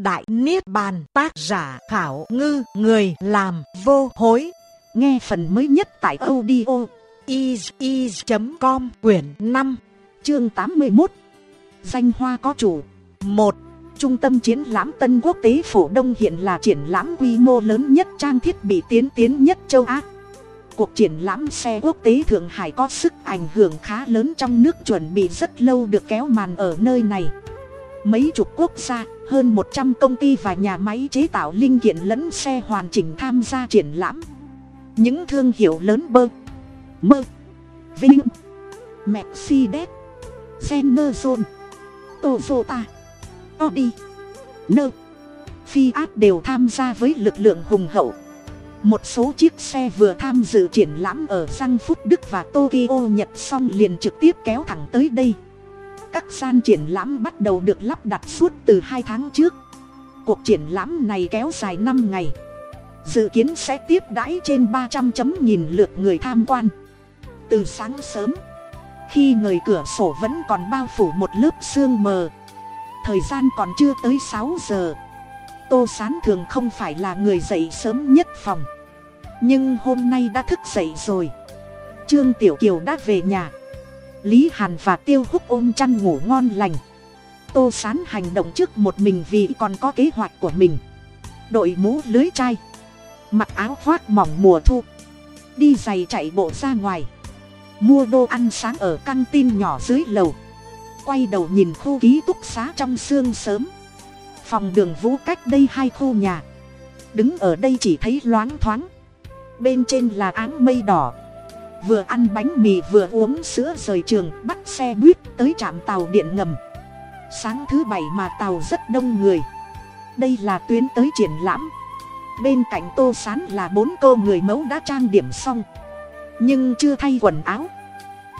Đại Niết Bàn, tác giả khảo ngư, người làm vô hối. Nghe phần mới nhất tại audio is.com quyển 5 chương 81 Danh hoa có chủ 1. Trung tâm triển lãm Tân Quốc tế Phổ Đông hiện là triển lãm quy mô lớn nhất, trang thiết bị tiến tiến nhất châu Á. Cuộc triển lãm xe quốc tế Thượng Hải có sức ảnh hưởng khá lớn trong nước, chuẩn bị rất lâu được kéo màn ở nơi này. Mấy chục quốc gia, hơn 100 công ty và nhà máy chế tạo linh kiện lẫn xe hoàn chỉnh tham gia triển lãm. Những thương hiệu lớn bơ, mơ, vinh, Mercedes, Zenerzone, Toyota, Audi, Nơ, Fiat đều tham gia với lực lượng hùng hậu. Một số chiếc xe vừa tham dự triển lãm ở răng Phúc Đức và Tokyo Nhật xong liền trực tiếp kéo thẳng tới đây các gian triển lãm bắt đầu được lắp đặt suốt từ hai tháng trước. Cuộc triển lãm này kéo dài năm ngày. Dự kiến sẽ tiếp đãi trên ba trăm chấm nghìn lượt người tham quan. Từ sáng sớm, khi người cửa sổ vẫn còn bao phủ một lớp sương mờ, thời gian còn chưa tới sáu giờ, tô sán thường không phải là người dậy sớm nhất phòng. Nhưng hôm nay đã thức dậy rồi. Trương tiểu kiều đã về nhà lý hàn và tiêu húc ôm chăn ngủ ngon lành. Tô sán hành động trước một mình vì còn có kế hoạch của mình. Đội mũ lưới chai. Mặc áo khoác mỏng mùa thu. Đi giày chạy bộ ra ngoài. Mua đồ ăn sáng ở căng tin nhỏ dưới lầu. Quay đầu nhìn khu ký túc xá trong sương sớm. Phòng đường vũ cách đây hai khu nhà. Đứng ở đây chỉ thấy loáng thoáng. Bên trên là áng mây đỏ vừa ăn bánh mì vừa uống sữa rời trường, bắt xe buýt tới trạm tàu điện ngầm. Sáng thứ bảy mà tàu rất đông người. Đây là tuyến tới triển lãm. Bên cạnh tô sán là bốn cô người mẫu đã trang điểm xong. Nhưng chưa thay quần áo.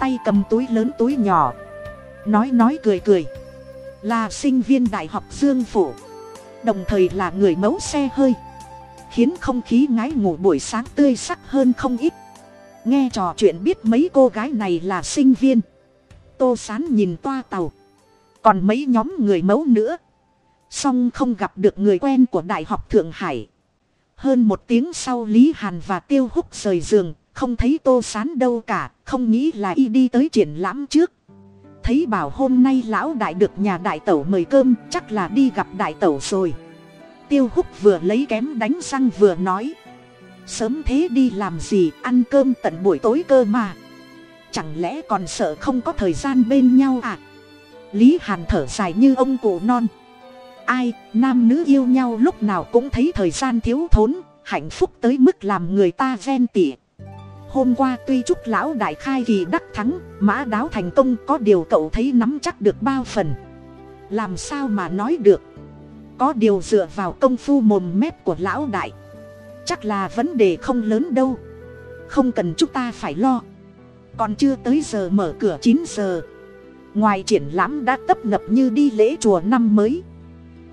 Tay cầm túi lớn túi nhỏ. Nói nói cười cười. Là sinh viên đại học dương phủ. Đồng thời là người mẫu xe hơi. Khiến không khí ngái ngủ buổi sáng tươi sắc hơn không ít nghe trò chuyện biết mấy cô gái này là sinh viên. Tô sán nhìn toa tàu. Còn mấy nhóm người mẫu nữa. Song không gặp được người quen của đại học thượng hải. Hơn một tiếng sau lý hàn và tiêu húc rời giường, không thấy tô sán đâu cả, không nghĩ là y đi tới triển lãm trước. Thấy bảo hôm nay lão đại được nhà đại tẩu mời cơm, chắc là đi gặp đại tẩu rồi. Tiêu húc vừa lấy kém đánh răng vừa nói sớm thế đi làm gì, ăn cơm tận buổi tối cơ mà. Chẳng lẽ còn sợ không có thời gian bên nhau à? Lý hàn thở dài như ông cụ non. Ai, nam nữ yêu nhau lúc nào cũng thấy thời gian thiếu thốn, hạnh phúc tới mức làm người ta ven tỉ hôm qua tuy chúc lão đại khai kỳ đắc thắng, mã đáo thành công có điều cậu thấy nắm chắc được bao phần. Làm sao mà nói được? Có điều dựa vào công phu mồm mép của lão đại chắc là vấn đề không lớn đâu. Không cần chúng ta phải lo. Còn chưa tới giờ mở cửa chín giờ. Ngoài triển lãm đã tấp nập như đi lễ chùa năm mới.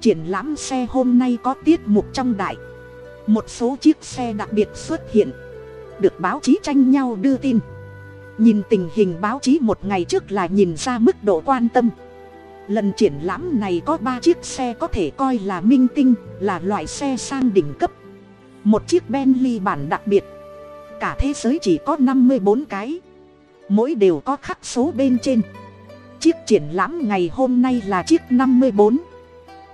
Triển lãm xe hôm nay có tiết mục trong đại một số chiếc xe đặc biệt xuất hiện. Được báo chí tranh nhau đưa tin. Nhìn tình hình báo chí một ngày trước là nhìn ra mức độ quan tâm. Lần triển lãm này có ba chiếc xe có thể coi là minh tinh, là loại xe sang đỉnh cấp một chiếc bentley bản đặc biệt. Cả thế giới chỉ có năm mươi bốn cái. Mỗi đều có khắc số bên trên. Chiếc triển lãm ngày hôm nay là chiếc năm mươi bốn.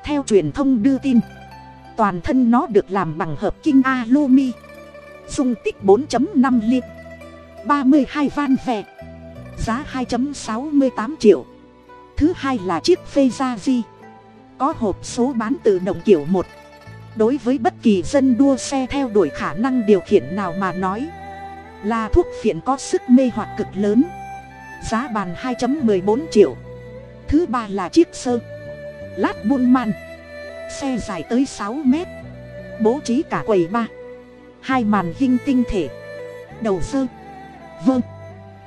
Theo truyền thông đưa tin, toàn thân nó được làm bằng hợp kim alumi, dung tích 4.5 lit ba mươi hai van vẹ giá 2.68 triệu. Thứ hai là chiếc phê gia di có hộp số bán tự động kiểu một đối với bất kỳ dân đua xe theo đuổi khả năng điều khiển nào mà nói là thuốc phiện có sức mê hoặc cực lớn. Giá bàn 2.14 triệu. Thứ ba là chiếc sơ. Lát buôn man. Xe dài tới 6 mét. Bố trí cả quầy ba. Hai màn hình tinh thể. Đầu sơ. Vơ.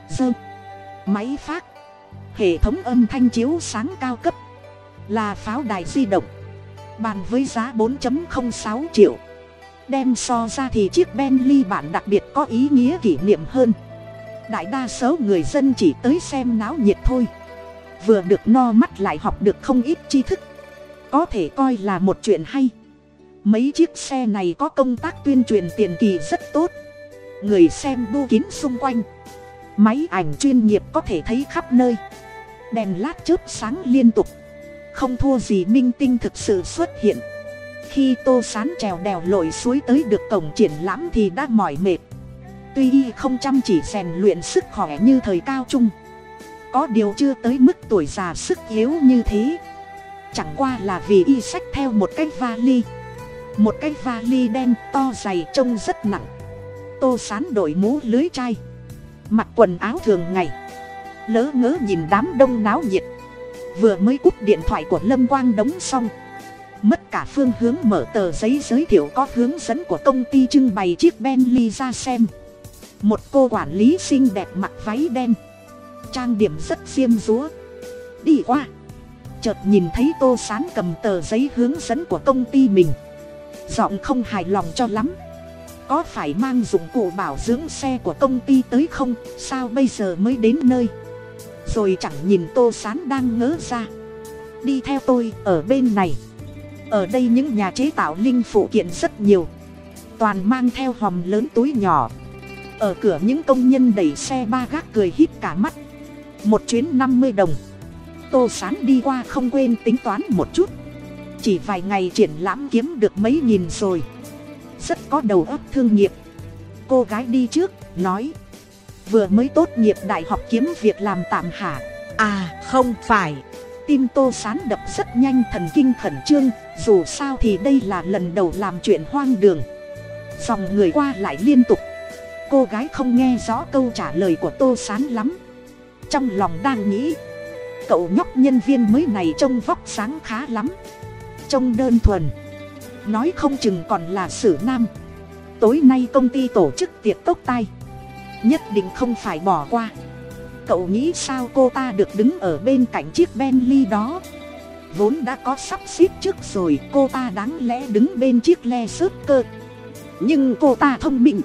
Sơ. Máy phát. Hệ thống âm thanh chiếu sáng cao cấp. Là pháo đài di động bàn với giá 4.06 triệu. Đem so ra thì chiếc bentley bản đặc biệt có ý nghĩa kỷ niệm hơn. Đại đa số người dân chỉ tới xem náo nhiệt thôi. Vừa được no mắt lại học được không ít tri thức. Có thể coi là một chuyện hay. Mấy chiếc xe này có công tác tuyên truyền tiền kỳ rất tốt. Người xem bu kín xung quanh. Máy ảnh chuyên nghiệp có thể thấy khắp nơi. Đèn lát chớp sáng liên tục không thua gì minh tinh thực sự xuất hiện. Khi tô sán trèo đèo lội suối tới được cổng triển lãm thì đã mỏi mệt. Tuy y không chăm chỉ rèn luyện sức khỏe như thời cao trung, có điều chưa tới mức tuổi già sức yếu như thế. Chẳng qua là vì y sách theo một cái vali, một cái vali đen to dày trông rất nặng. Tô sán đổi mũ lưới chai, mặc quần áo thường ngày, lỡ ngớ nhìn đám đông náo nhiệt vừa mới cúp điện thoại của lâm quang đóng xong. Mất cả phương hướng mở tờ giấy giới thiệu có hướng dẫn của công ty trưng bày chiếc bentley ra xem. Một cô quản lý xinh đẹp mặc váy đen. Trang điểm rất diêm dúa. Đi qua. Chợt nhìn thấy tô sán cầm tờ giấy hướng dẫn của công ty mình. Giọng không hài lòng cho lắm. Có phải mang dụng cụ bảo dưỡng xe của công ty tới không? Sao bây giờ mới đến nơi? Rồi chẳng nhìn tô sán đang ngớ ra. Đi theo tôi, ở bên này. Ở đây những nhà chế tạo linh phụ kiện rất nhiều. Toàn mang theo hòm lớn túi nhỏ. Ở cửa những công nhân đẩy xe ba gác cười hít cả mắt. Một chuyến năm mươi đồng. Tô sán đi qua không quên tính toán một chút. Chỉ vài ngày triển lãm kiếm được mấy nghìn rồi. Rất có đầu óc thương nghiệp. Cô gái đi trước, nói vừa mới tốt nghiệp đại học kiếm việc làm tạm hả à không phải. Tim tô sán đập rất nhanh thần kinh khẩn trương, dù sao thì đây là lần đầu làm chuyện hoang đường. Dòng người qua lại liên tục. Cô gái không nghe rõ câu trả lời của tô sán lắm. Trong lòng đang nghĩ, cậu nhóc nhân viên mới này trông vóc sáng khá lắm. Trông đơn thuần. Nói không chừng còn là sử nam. Tối nay công ty tổ chức tiệc tốc tay nhất định không phải bỏ qua. Cậu nghĩ sao cô ta được đứng ở bên cạnh chiếc bentley đó? Vốn đã có sắp xếp trước rồi, cô ta đáng lẽ đứng bên chiếc le sớt cơ. Nhưng cô ta thông minh.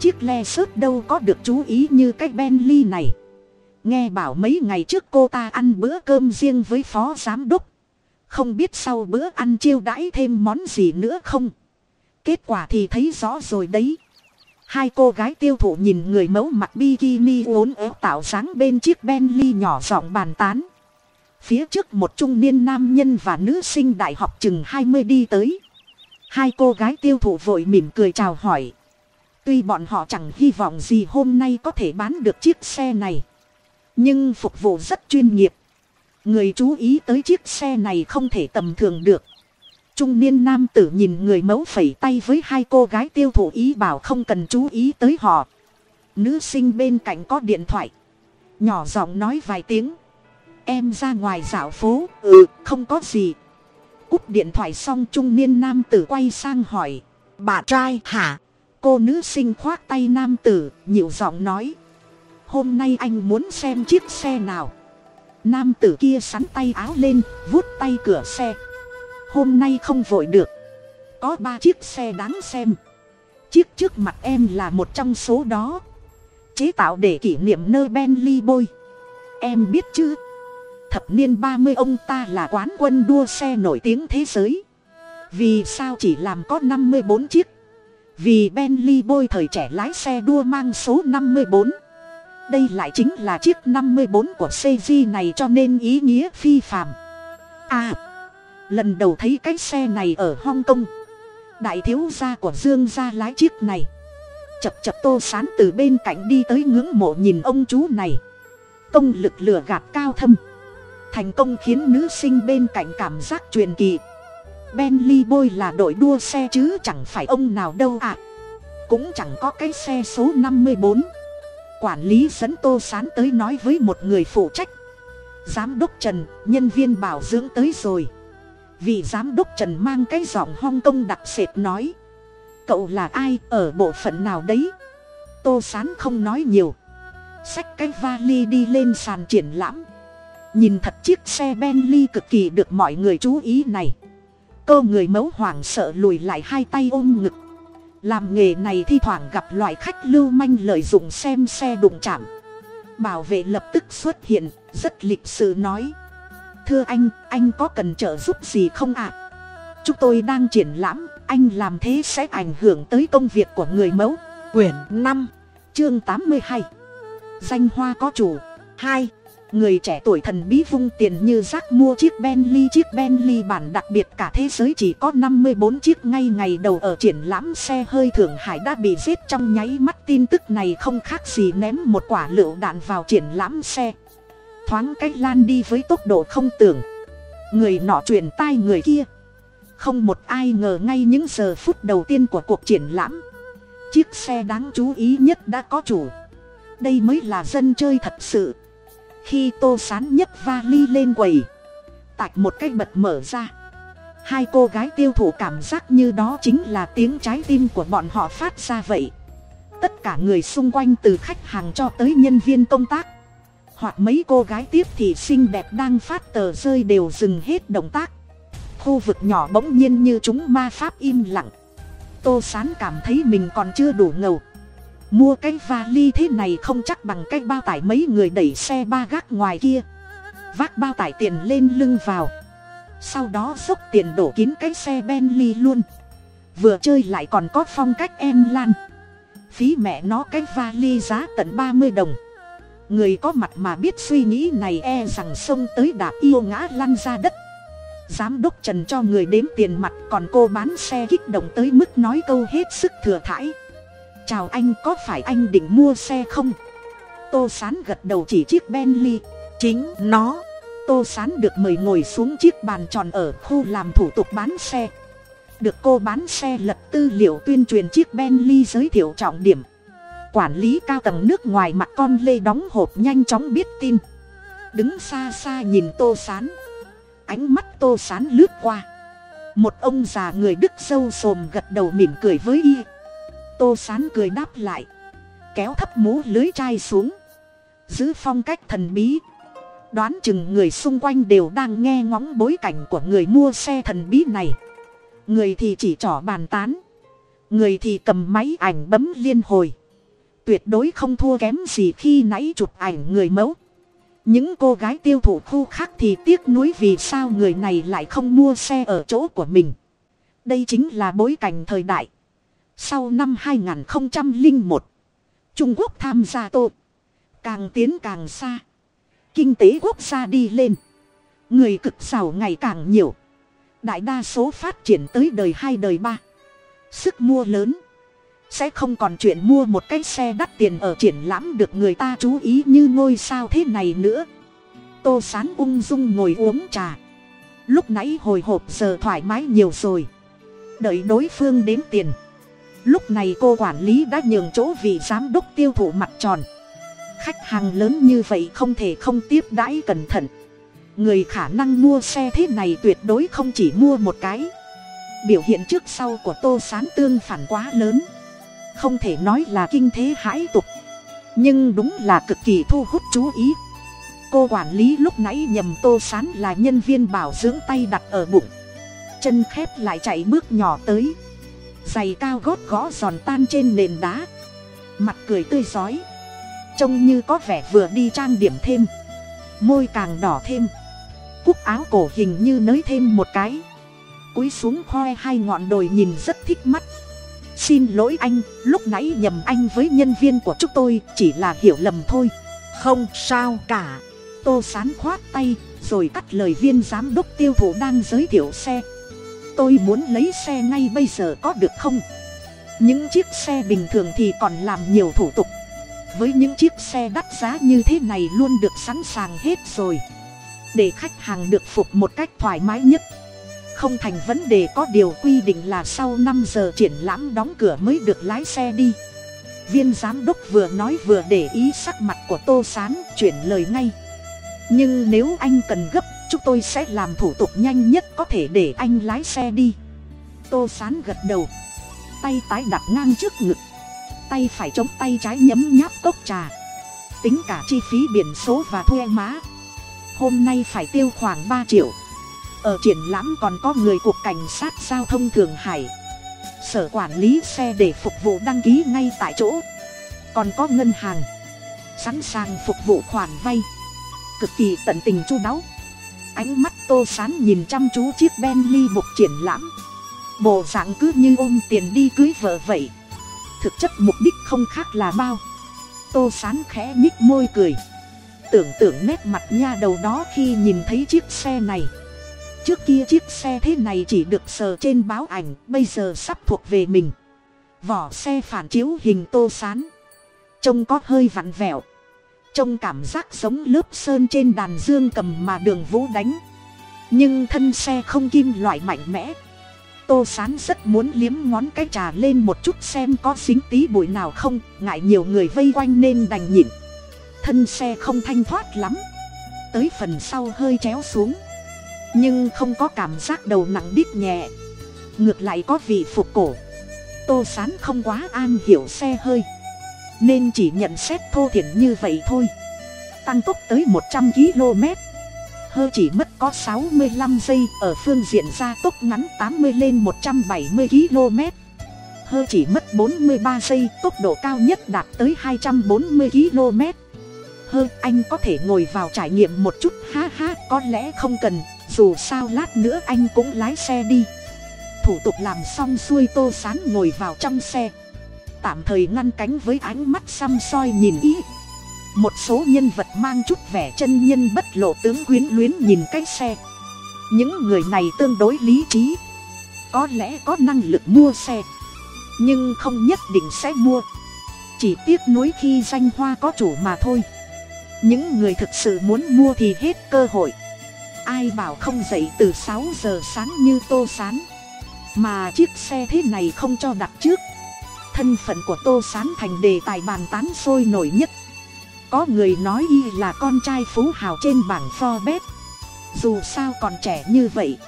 Chiếc le sớt đâu có được chú ý như cái bentley này. Nghe bảo mấy ngày trước cô ta ăn bữa cơm riêng với phó giám đốc. Không biết sau bữa ăn chiêu đãi thêm món gì nữa không? Kết quả thì thấy rõ rồi đấy hai cô gái tiêu thụ nhìn người mẫu mặc bikini uốn éo tạo dáng bên chiếc bentley nhỏ giọng bàn tán. Phía trước một trung niên nam nhân và nữ sinh đại học chừng hai mươi đi tới. Hai cô gái tiêu thụ vội mỉm cười chào hỏi. Tuy bọn họ chẳng hy vọng gì hôm nay có thể bán được chiếc xe này, nhưng phục vụ rất chuyên nghiệp. Người chú ý tới chiếc xe này không thể tầm thường được trung niên nam tử nhìn người mẫu phẩy tay với hai cô gái tiêu thụ ý bảo không cần chú ý tới họ. Nữ sinh bên cạnh có điện thoại. Nhỏ giọng nói vài tiếng. Em ra ngoài dạo phố. Ừ không có gì. Cúp điện thoại xong trung niên nam tử quay sang hỏi. Bà trai hả? Cô nữ sinh khoác tay nam tử, nhịu giọng nói. Hôm nay anh muốn xem chiếc xe nào? Nam tử kia sắn tay áo lên, vuốt tay cửa xe hôm nay không vội được. Có ba chiếc xe đáng xem. Chiếc trước mặt em là một trong số đó. Chế tạo để kỷ niệm nơi benly bôi em biết chứ? Thập niên ba mươi ông ta là quán quân đua xe nổi tiếng thế giới. Vì sao chỉ làm có năm mươi bốn chiếc? Vì benly bôi thời trẻ lái xe đua mang số năm mươi bốn. Đây lại chính là chiếc năm mươi bốn của cg này cho nên ý nghĩa phi phàm. À lần đầu thấy cái xe này ở hong kong. Đại thiếu gia của dương gia lái chiếc này. Chập chập tô sán từ bên cạnh đi tới ngưỡng mộ nhìn ông chú này. Công lực lửa gạt cao thâm. Thành công khiến nữ sinh bên cạnh cảm giác truyền kỳ. Benly bôi là đội đua xe chứ chẳng phải ông nào đâu ạ. À. cũng chẳng có cái xe số năm mươi bốn. Quản lý dẫn tô sán tới nói với một người phụ trách. Giám đốc trần, nhân viên bảo dưỡng tới rồi vị giám đốc trần mang cái giọng hong kong đặc sệt nói. Cậu là ai, ở bộ phận nào đấy? Tô sán không nói nhiều. Xách cái vali đi lên sàn triển lãm. Nhìn thật chiếc xe bentley cực kỳ được mọi người chú ý này. Cô người mẫu hoảng sợ lùi lại hai tay ôm ngực. Làm nghề này thi thoảng gặp loại khách lưu manh lợi dụng xem xe đụng chạm. Bảo vệ lập tức xuất hiện, rất lịch sự nói thưa anh anh có cần trợ giúp gì không ạ? Chúng tôi đang triển lãm, anh làm thế sẽ ảnh hưởng tới công việc của người mẫu. Quyển năm, chương tám mươi hai. Danh hoa có chủ. Hai, người trẻ tuổi thần bí vung tiền như rác mua chiếc bentley. Chiếc bentley bản đặc biệt cả thế giới chỉ có năm mươi bốn chiếc. Ngay ngày đầu ở triển lãm, xe hơi thượng hải đã bị giết trong nháy mắt. Tin tức này không khác gì ném một quả lựu đạn vào triển lãm xe thoáng cách lan đi với tốc độ không tưởng. Người nọ truyền tai người kia. Không một ai ngờ ngay những giờ phút đầu tiên của cuộc triển lãm. Chiếc xe đáng chú ý nhất đã có chủ. Đây mới là dân chơi thật sự. Khi tô sán nhấc vali lên quầy, tạch một cái bật mở ra. Hai cô gái tiêu thụ cảm giác như đó chính là tiếng trái tim của bọn họ phát ra vậy. Tất cả người xung quanh từ khách hàng cho tới nhân viên công tác hoặc mấy cô gái tiếp thì xinh đẹp đang phát tờ rơi đều dừng hết động tác. Khu vực nhỏ bỗng nhiên như chúng ma pháp im lặng. Tô sán cảm thấy mình còn chưa đủ ngầu. Mua cái vali thế này không chắc bằng cái bao tải mấy người đẩy xe ba gác ngoài kia. Vác bao tải tiền lên lưng vào. Sau đó dốc tiền đổ kín cái xe bentley luôn. Vừa chơi lại còn có phong cách em lan. Phí mẹ nó cái vali giá tận ba mươi đồng người có mặt mà biết suy nghĩ này e rằng xông tới đạp yêu ngã lăn ra đất. Giám đốc trần cho người đếm tiền mặt còn cô bán xe kích động tới mức nói câu hết sức thừa thãi. Chào anh, có phải anh định mua xe không? Tô sán gật đầu chỉ chiếc bentley. Chính nó. Tô sán được mời ngồi xuống chiếc bàn tròn ở khu làm thủ tục bán xe. Được cô bán xe lật tư liệu tuyên truyền chiếc bentley giới thiệu trọng điểm quản lý cao tầng nước ngoài mặt con lê đóng hộp nhanh chóng biết tin. Đứng xa xa nhìn tô sán. Ánh mắt tô sán lướt qua. Một ông già người đức sâu sồm gật đầu mỉm cười với y. Tô sán cười đáp lại. Kéo thấp mũ lưới chai xuống. Giữ phong cách thần bí. Đoán chừng người xung quanh đều đang nghe ngóng bối cảnh của người mua xe thần bí này. Người thì chỉ trỏ bàn tán. Người thì cầm máy ảnh bấm liên hồi tuyệt đối không thua kém gì khi nãy chụp ảnh người mẫu. Những cô gái tiêu thụ khu khác thì tiếc nuối vì sao người này lại không mua xe ở chỗ của mình. Đây chính là bối cảnh thời đại. Sau năm 2001 trung quốc tham gia tô. Càng tiến càng xa. Kinh tế quốc gia đi lên. Người cực giàu ngày càng nhiều. Đại đa số phát triển tới đời hai đời ba. Sức mua lớn sẽ không còn chuyện mua một cái xe đắt tiền ở triển lãm được người ta chú ý như ngôi sao thế này nữa. Tô sán ung dung ngồi uống trà. Lúc nãy hồi hộp giờ thoải mái nhiều rồi. Đợi đối phương đếm tiền. Lúc này cô quản lý đã nhường chỗ vị giám đốc tiêu thụ mặt tròn. Khách hàng lớn như vậy không thể không tiếp đãi cẩn thận. Người khả năng mua xe thế này tuyệt đối không chỉ mua một cái. Biểu hiện trước sau của tô sán tương phản quá lớn không thể nói là kinh thế hãi tục, nhưng đúng là cực kỳ thu hút chú ý. Cô quản lý lúc nãy nhầm tô sán là nhân viên bảo dưỡng tay đặt ở bụng, chân khép lại chạy bước nhỏ tới, giày cao gót gõ giòn tan trên nền đá, mặt cười tươi rói, trông như có vẻ vừa đi trang điểm thêm, môi càng đỏ thêm, cúc áo cổ hình như nới thêm một cái, cúi xuống khoe hai ngọn đồi nhìn rất thích mắt xin lỗi anh, lúc nãy nhầm anh với nhân viên của chúng tôi, chỉ là hiểu lầm thôi. Không sao cả. Tô sán khoát tay, rồi cắt lời viên giám đốc tiêu thụ đang giới thiệu xe. Tôi muốn lấy xe ngay bây giờ có được không? Những chiếc xe bình thường thì còn làm nhiều thủ tục. Với những chiếc xe đắt giá như thế này luôn được sẵn sàng hết rồi. Để khách hàng được phục một cách thoải mái nhất không thành vấn đề, có điều quy định là sau năm giờ triển lãm đóng cửa mới được lái xe đi. Viên giám đốc vừa nói vừa để ý sắc mặt của tô s á n chuyển lời ngay. Nhưng nếu anh cần gấp, chúng tôi sẽ làm thủ tục nhanh nhất có thể để anh lái xe đi. Tô s á n gật đầu. Tay tái đặt ngang trước ngực. Tay phải chống tay trái nhấm nháp cốc trà. Tính cả chi phí biển số và thuê má. Hôm nay phải tiêu khoảng ba triệu ở triển lãm còn có người cuộc cảnh sát giao thông thường hải. Sở quản lý xe để phục vụ đăng ký ngay tại chỗ. Còn có ngân hàng. Sẵn sàng phục vụ khoản vay. Cực kỳ tận tình chu đáo. Ánh mắt tô sán nhìn chăm chú chiếc bentley mục triển lãm. Bộ dạng cứ như ôm tiền đi cưới vợ vậy. Thực chất mục đích không khác là bao. Tô sán khẽ nhích môi cười. Tưởng tượng nét mặt nha đầu đó khi nhìn thấy chiếc xe này trước kia chiếc xe thế này chỉ được sờ trên báo ảnh, bây giờ sắp thuộc về mình. Vỏ xe phản chiếu hình tô sán. Trông có hơi vặn vẹo. Trông cảm giác giống lớp sơn trên đàn dương cầm mà đường vũ đánh. Nhưng thân xe không kim loại mạnh mẽ. Tô sán rất muốn liếm ngón cái trà lên một chút xem có xính tí bụi nào không, ngại nhiều người vây quanh nên đành nhịn. Thân xe không thanh thoát lắm. Tới phần sau hơi chéo xuống nhưng không có cảm giác đầu nặng đít nhẹ. Ngược lại có vị phục cổ. Tô sán không quá an hiểu xe hơi. Nên chỉ nhận xét thô thiển như vậy thôi. Tăng tốc tới một trăm km. Hơ chỉ mất có sáu mươi lăm giây, ở phương diện gia tốc ngắn tám mươi lên một trăm bảy mươi km. Hơ chỉ mất bốn mươi ba giây, tốc độ cao nhất đạt tới hai trăm bốn mươi km. Hơ, anh có thể ngồi vào trải nghiệm một chút, ha ha, có lẽ không cần dù sao lát nữa anh cũng lái xe đi. Thủ tục làm xong xuôi tô sán ngồi vào trong xe. Tạm thời ngăn cánh với ánh mắt xăm soi nhìn ý. Một số nhân vật mang chút vẻ chân nhân bất lộ tướng quyến luyến nhìn cái xe. Những người này tương đối lý trí. Có lẽ có năng lực mua xe. Nhưng không nhất định sẽ mua. Chỉ tiếc nuối khi danh hoa có chủ mà thôi. Những người thực sự muốn mua thì hết cơ hội ai bảo không dậy từ sáu giờ sáng như tô sán. Mà chiếc xe thế này không cho đặt trước. Thân phận của tô sán thành đề tài bàn tán sôi nổi nhất. Có người nói y là con trai phú hào trên bảng forbes. Dù sao còn trẻ như vậy,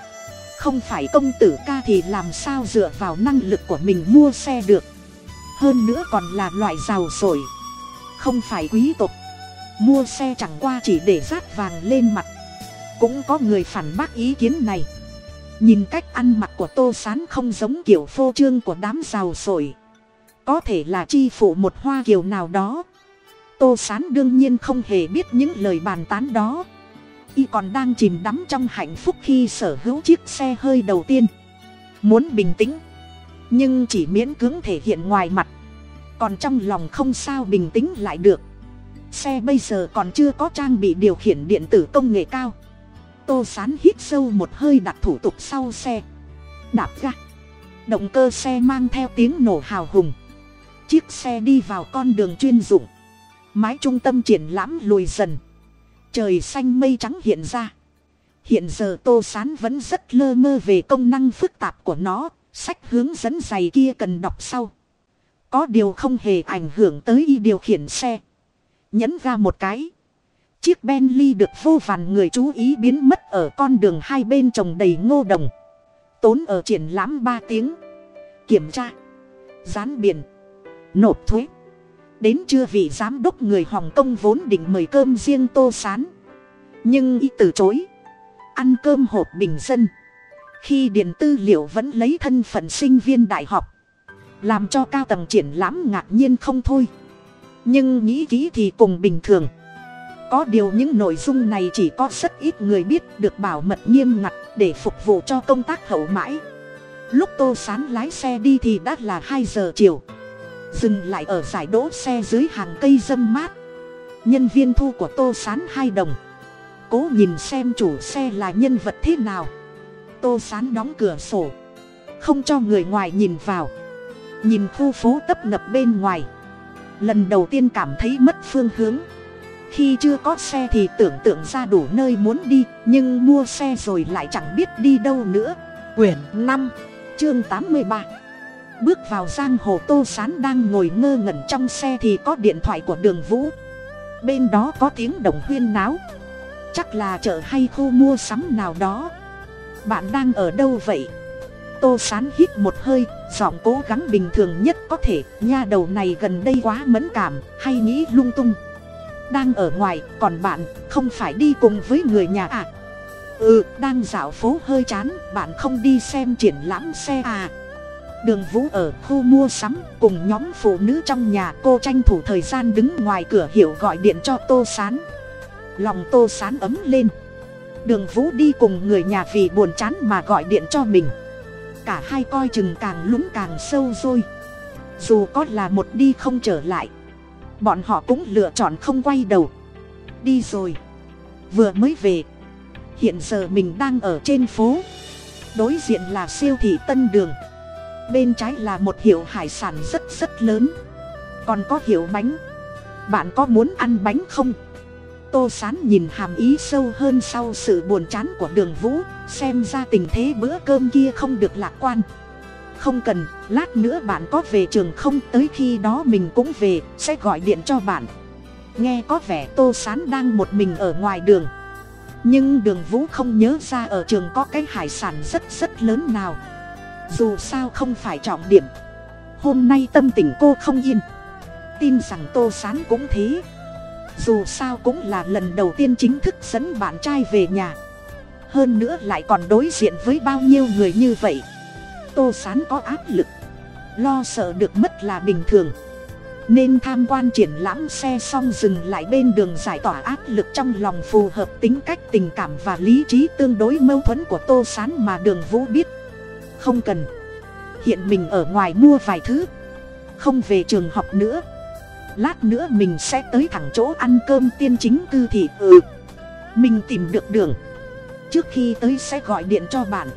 không phải công tử ca thì làm sao dựa vào năng lực của mình mua xe được. Hơn nữa còn là loại giàu sổi, không phải quý tộc. Mua xe chẳng qua chỉ để rát vàng lên mặt cũng có người phản bác ý kiến này. Nhìn cách ăn mặc của tô s á n không giống kiểu phô trương của đám giàu sổi. Có thể là chi phụ một hoa kiều nào đó. Tô s á n đương nhiên không hề biết những lời bàn tán đó. Y còn đang chìm đắm trong hạnh phúc khi sở hữu chiếc xe hơi đầu tiên. Muốn bình tĩnh, nhưng chỉ miễn cưỡng thể hiện ngoài mặt. Còn trong lòng không sao bình tĩnh lại được. Xe bây giờ còn chưa có trang bị điều khiển điện tử công nghệ cao tô sán hít sâu một hơi đặt thủ tục sau xe. Đạp ga. Động cơ xe mang theo tiếng nổ hào hùng. Chiếc xe đi vào con đường chuyên dụng. Mái trung tâm triển lãm lùi dần. Trời xanh mây trắng hiện ra. Hiện giờ tô sán vẫn rất lơ mơ về công năng phức tạp của nó. Sách hướng dẫn dày kia cần đọc sau. Có điều không hề ảnh hưởng tới y điều khiển xe. Nhấn ga một cái. Chiếc Bentley được vô vàn người chú ý biến mất ở con đường hai bên trồng đầy ngô đồng. Tốn ở triển lãm ba tiếng. Kiểm tra. Dán biển. Nộp thuế. Đến trưa vị giám đốc người Hồng Kông vốn định mời cơm riêng tô sán. Nhưng y từ chối. Ăn cơm hộp bình dân. Khi điện tư liệu vẫn lấy thân phận sinh viên đại học. Làm cho cao tầng triển lãm ngạc nhiên không thôi. Nhưng nghĩ kỹ thì cùng bình thường có điều những nội dung này chỉ có rất ít người biết được bảo mật nghiêm ngặt để phục vụ cho công tác hậu mãi. Lúc tô sán lái xe đi thì đã là hai giờ chiều. Dừng lại ở giải đỗ xe dưới hàng cây dâm mát. Nhân viên thu của tô sán hai đồng. Cố nhìn xem chủ xe là nhân vật thế nào. Tô sán đóng cửa sổ. Không cho người ngoài nhìn vào. Nhìn khu phố tấp nập bên ngoài. Lần đầu tiên cảm thấy mất phương hướng khi chưa có xe thì tưởng tượng ra đủ nơi muốn đi, nhưng mua xe rồi lại chẳng biết đi đâu nữa. Quyển năm, chương tám mươi ba. Bước vào giang hồ tô sán đang ngồi ngơ ngẩn trong xe thì có điện thoại của đường vũ. Bên đó có tiếng đồng huyên náo. Chắc là chợ hay khu mua sắm nào đó. Bạn đang ở đâu vậy? Tô sán hít một hơi, giọng cố gắng bình thường nhất có thể. Nha đầu này gần đây quá mẫn cảm, hay nghĩ lung tung đang ở ngoài, còn bạn không phải đi cùng với người nhà à? Ừ đang dạo phố hơi chán, bạn không đi xem triển lãm xe à? Đường vũ ở khu mua sắm, cùng nhóm phụ nữ trong nhà, cô tranh thủ thời gian đứng ngoài cửa hiệu gọi điện cho tô s á n lòng tô s á n ấm lên. Đường vũ đi cùng người nhà vì buồn chán mà gọi điện cho mình. Cả hai coi chừng càng lúng càng sâu rồi. Dù có là một đi không trở lại bọn họ cũng lựa chọn không quay đầu. Đi rồi. Vừa mới về. Hiện giờ mình đang ở trên phố. Đối diện là siêu thị tân đường. Bên trái là một hiệu hải sản rất rất lớn. Còn có hiệu bánh. Bạn có muốn ăn bánh không? Tô sán nhìn hàm ý sâu hơn sau sự buồn chán của đường vũ, xem ra tình thế bữa cơm kia không được lạc quan không cần, lát nữa bạn có về trường không? Tới khi đó mình cũng về, sẽ gọi điện cho bạn. Nghe có vẻ tô sán đang một mình ở ngoài đường. Nhưng đường vũ không nhớ ra ở trường có cái hải sản rất rất lớn nào. Dù sao không phải trọng điểm. Hôm nay tâm tình cô không yên. Tin rằng tô sán cũng thế. Dù sao cũng là lần đầu tiên chính thức dẫn bạn trai về nhà. Hơn nữa lại còn đối diện với bao nhiêu người như vậy tô sán có áp lực, lo sợ được mất là bình thường. Nên tham quan triển lãm xe xong dừng lại bên đường giải tỏa áp lực trong lòng phù hợp tính cách, tình cảm và lý trí tương đối mâu thuẫn của tô sán mà đường vũ biết. Không cần. Hiện mình ở ngoài mua vài thứ. Không về trường học nữa. Lát nữa mình sẽ tới thẳng chỗ ăn cơm tiên chính cư thị. Ừ. Mình tìm được đường. Trước khi tới sẽ gọi điện cho bạn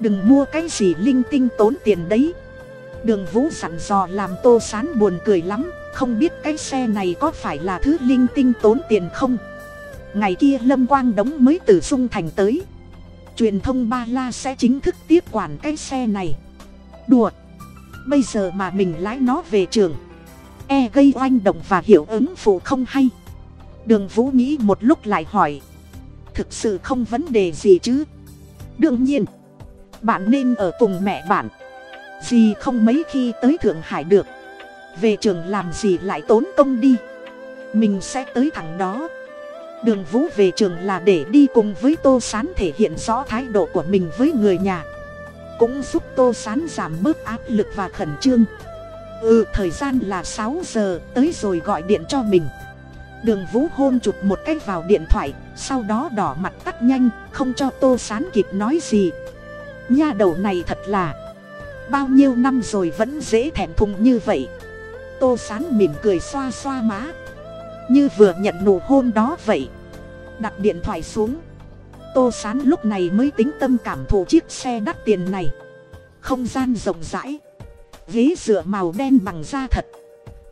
đừng mua cái gì linh tinh tốn tiền đấy. Đường vũ sẵn dò làm tô sán buồn cười lắm, không biết cái xe này có phải là thứ linh tinh tốn tiền không? Ngày kia lâm quang đống mới từ dung thành tới. Truyền thông ba la sẽ chính thức tiếp quản cái xe này. Đùa. Bây giờ mà mình lái nó về trường. E gây oanh động và hiệu ứng phụ không hay. Đường vũ nghĩ một lúc lại hỏi. Thực sự không vấn đề gì chứ? Đương nhiên bạn nên ở cùng mẹ bạn. Gì không mấy khi tới thượng hải được. Về trường làm gì lại tốn công đi. Mình sẽ tới thẳng đó. Đường vũ về trường là để đi cùng với tô s á n thể hiện rõ thái độ của mình với người nhà. Cũng giúp tô s á n giảm bớt áp lực và khẩn trương. Ừ thời gian là sáu giờ, tới rồi gọi điện cho mình. Đường vũ hôn chụp một cái vào điện thoại, sau đó đỏ mặt tắt nhanh, không cho tô s á n kịp nói gì nha đầu này thật là, bao nhiêu năm rồi vẫn dễ thèm thùng như vậy. Tô sán mỉm cười xoa xoa má. Như vừa nhận nụ hôn đó vậy. Đặt điện thoại xuống. Tô sán lúc này mới tính tâm cảm thụ chiếc xe đắt tiền này. Không gian rộng rãi. Ghế dựa màu đen bằng da thật.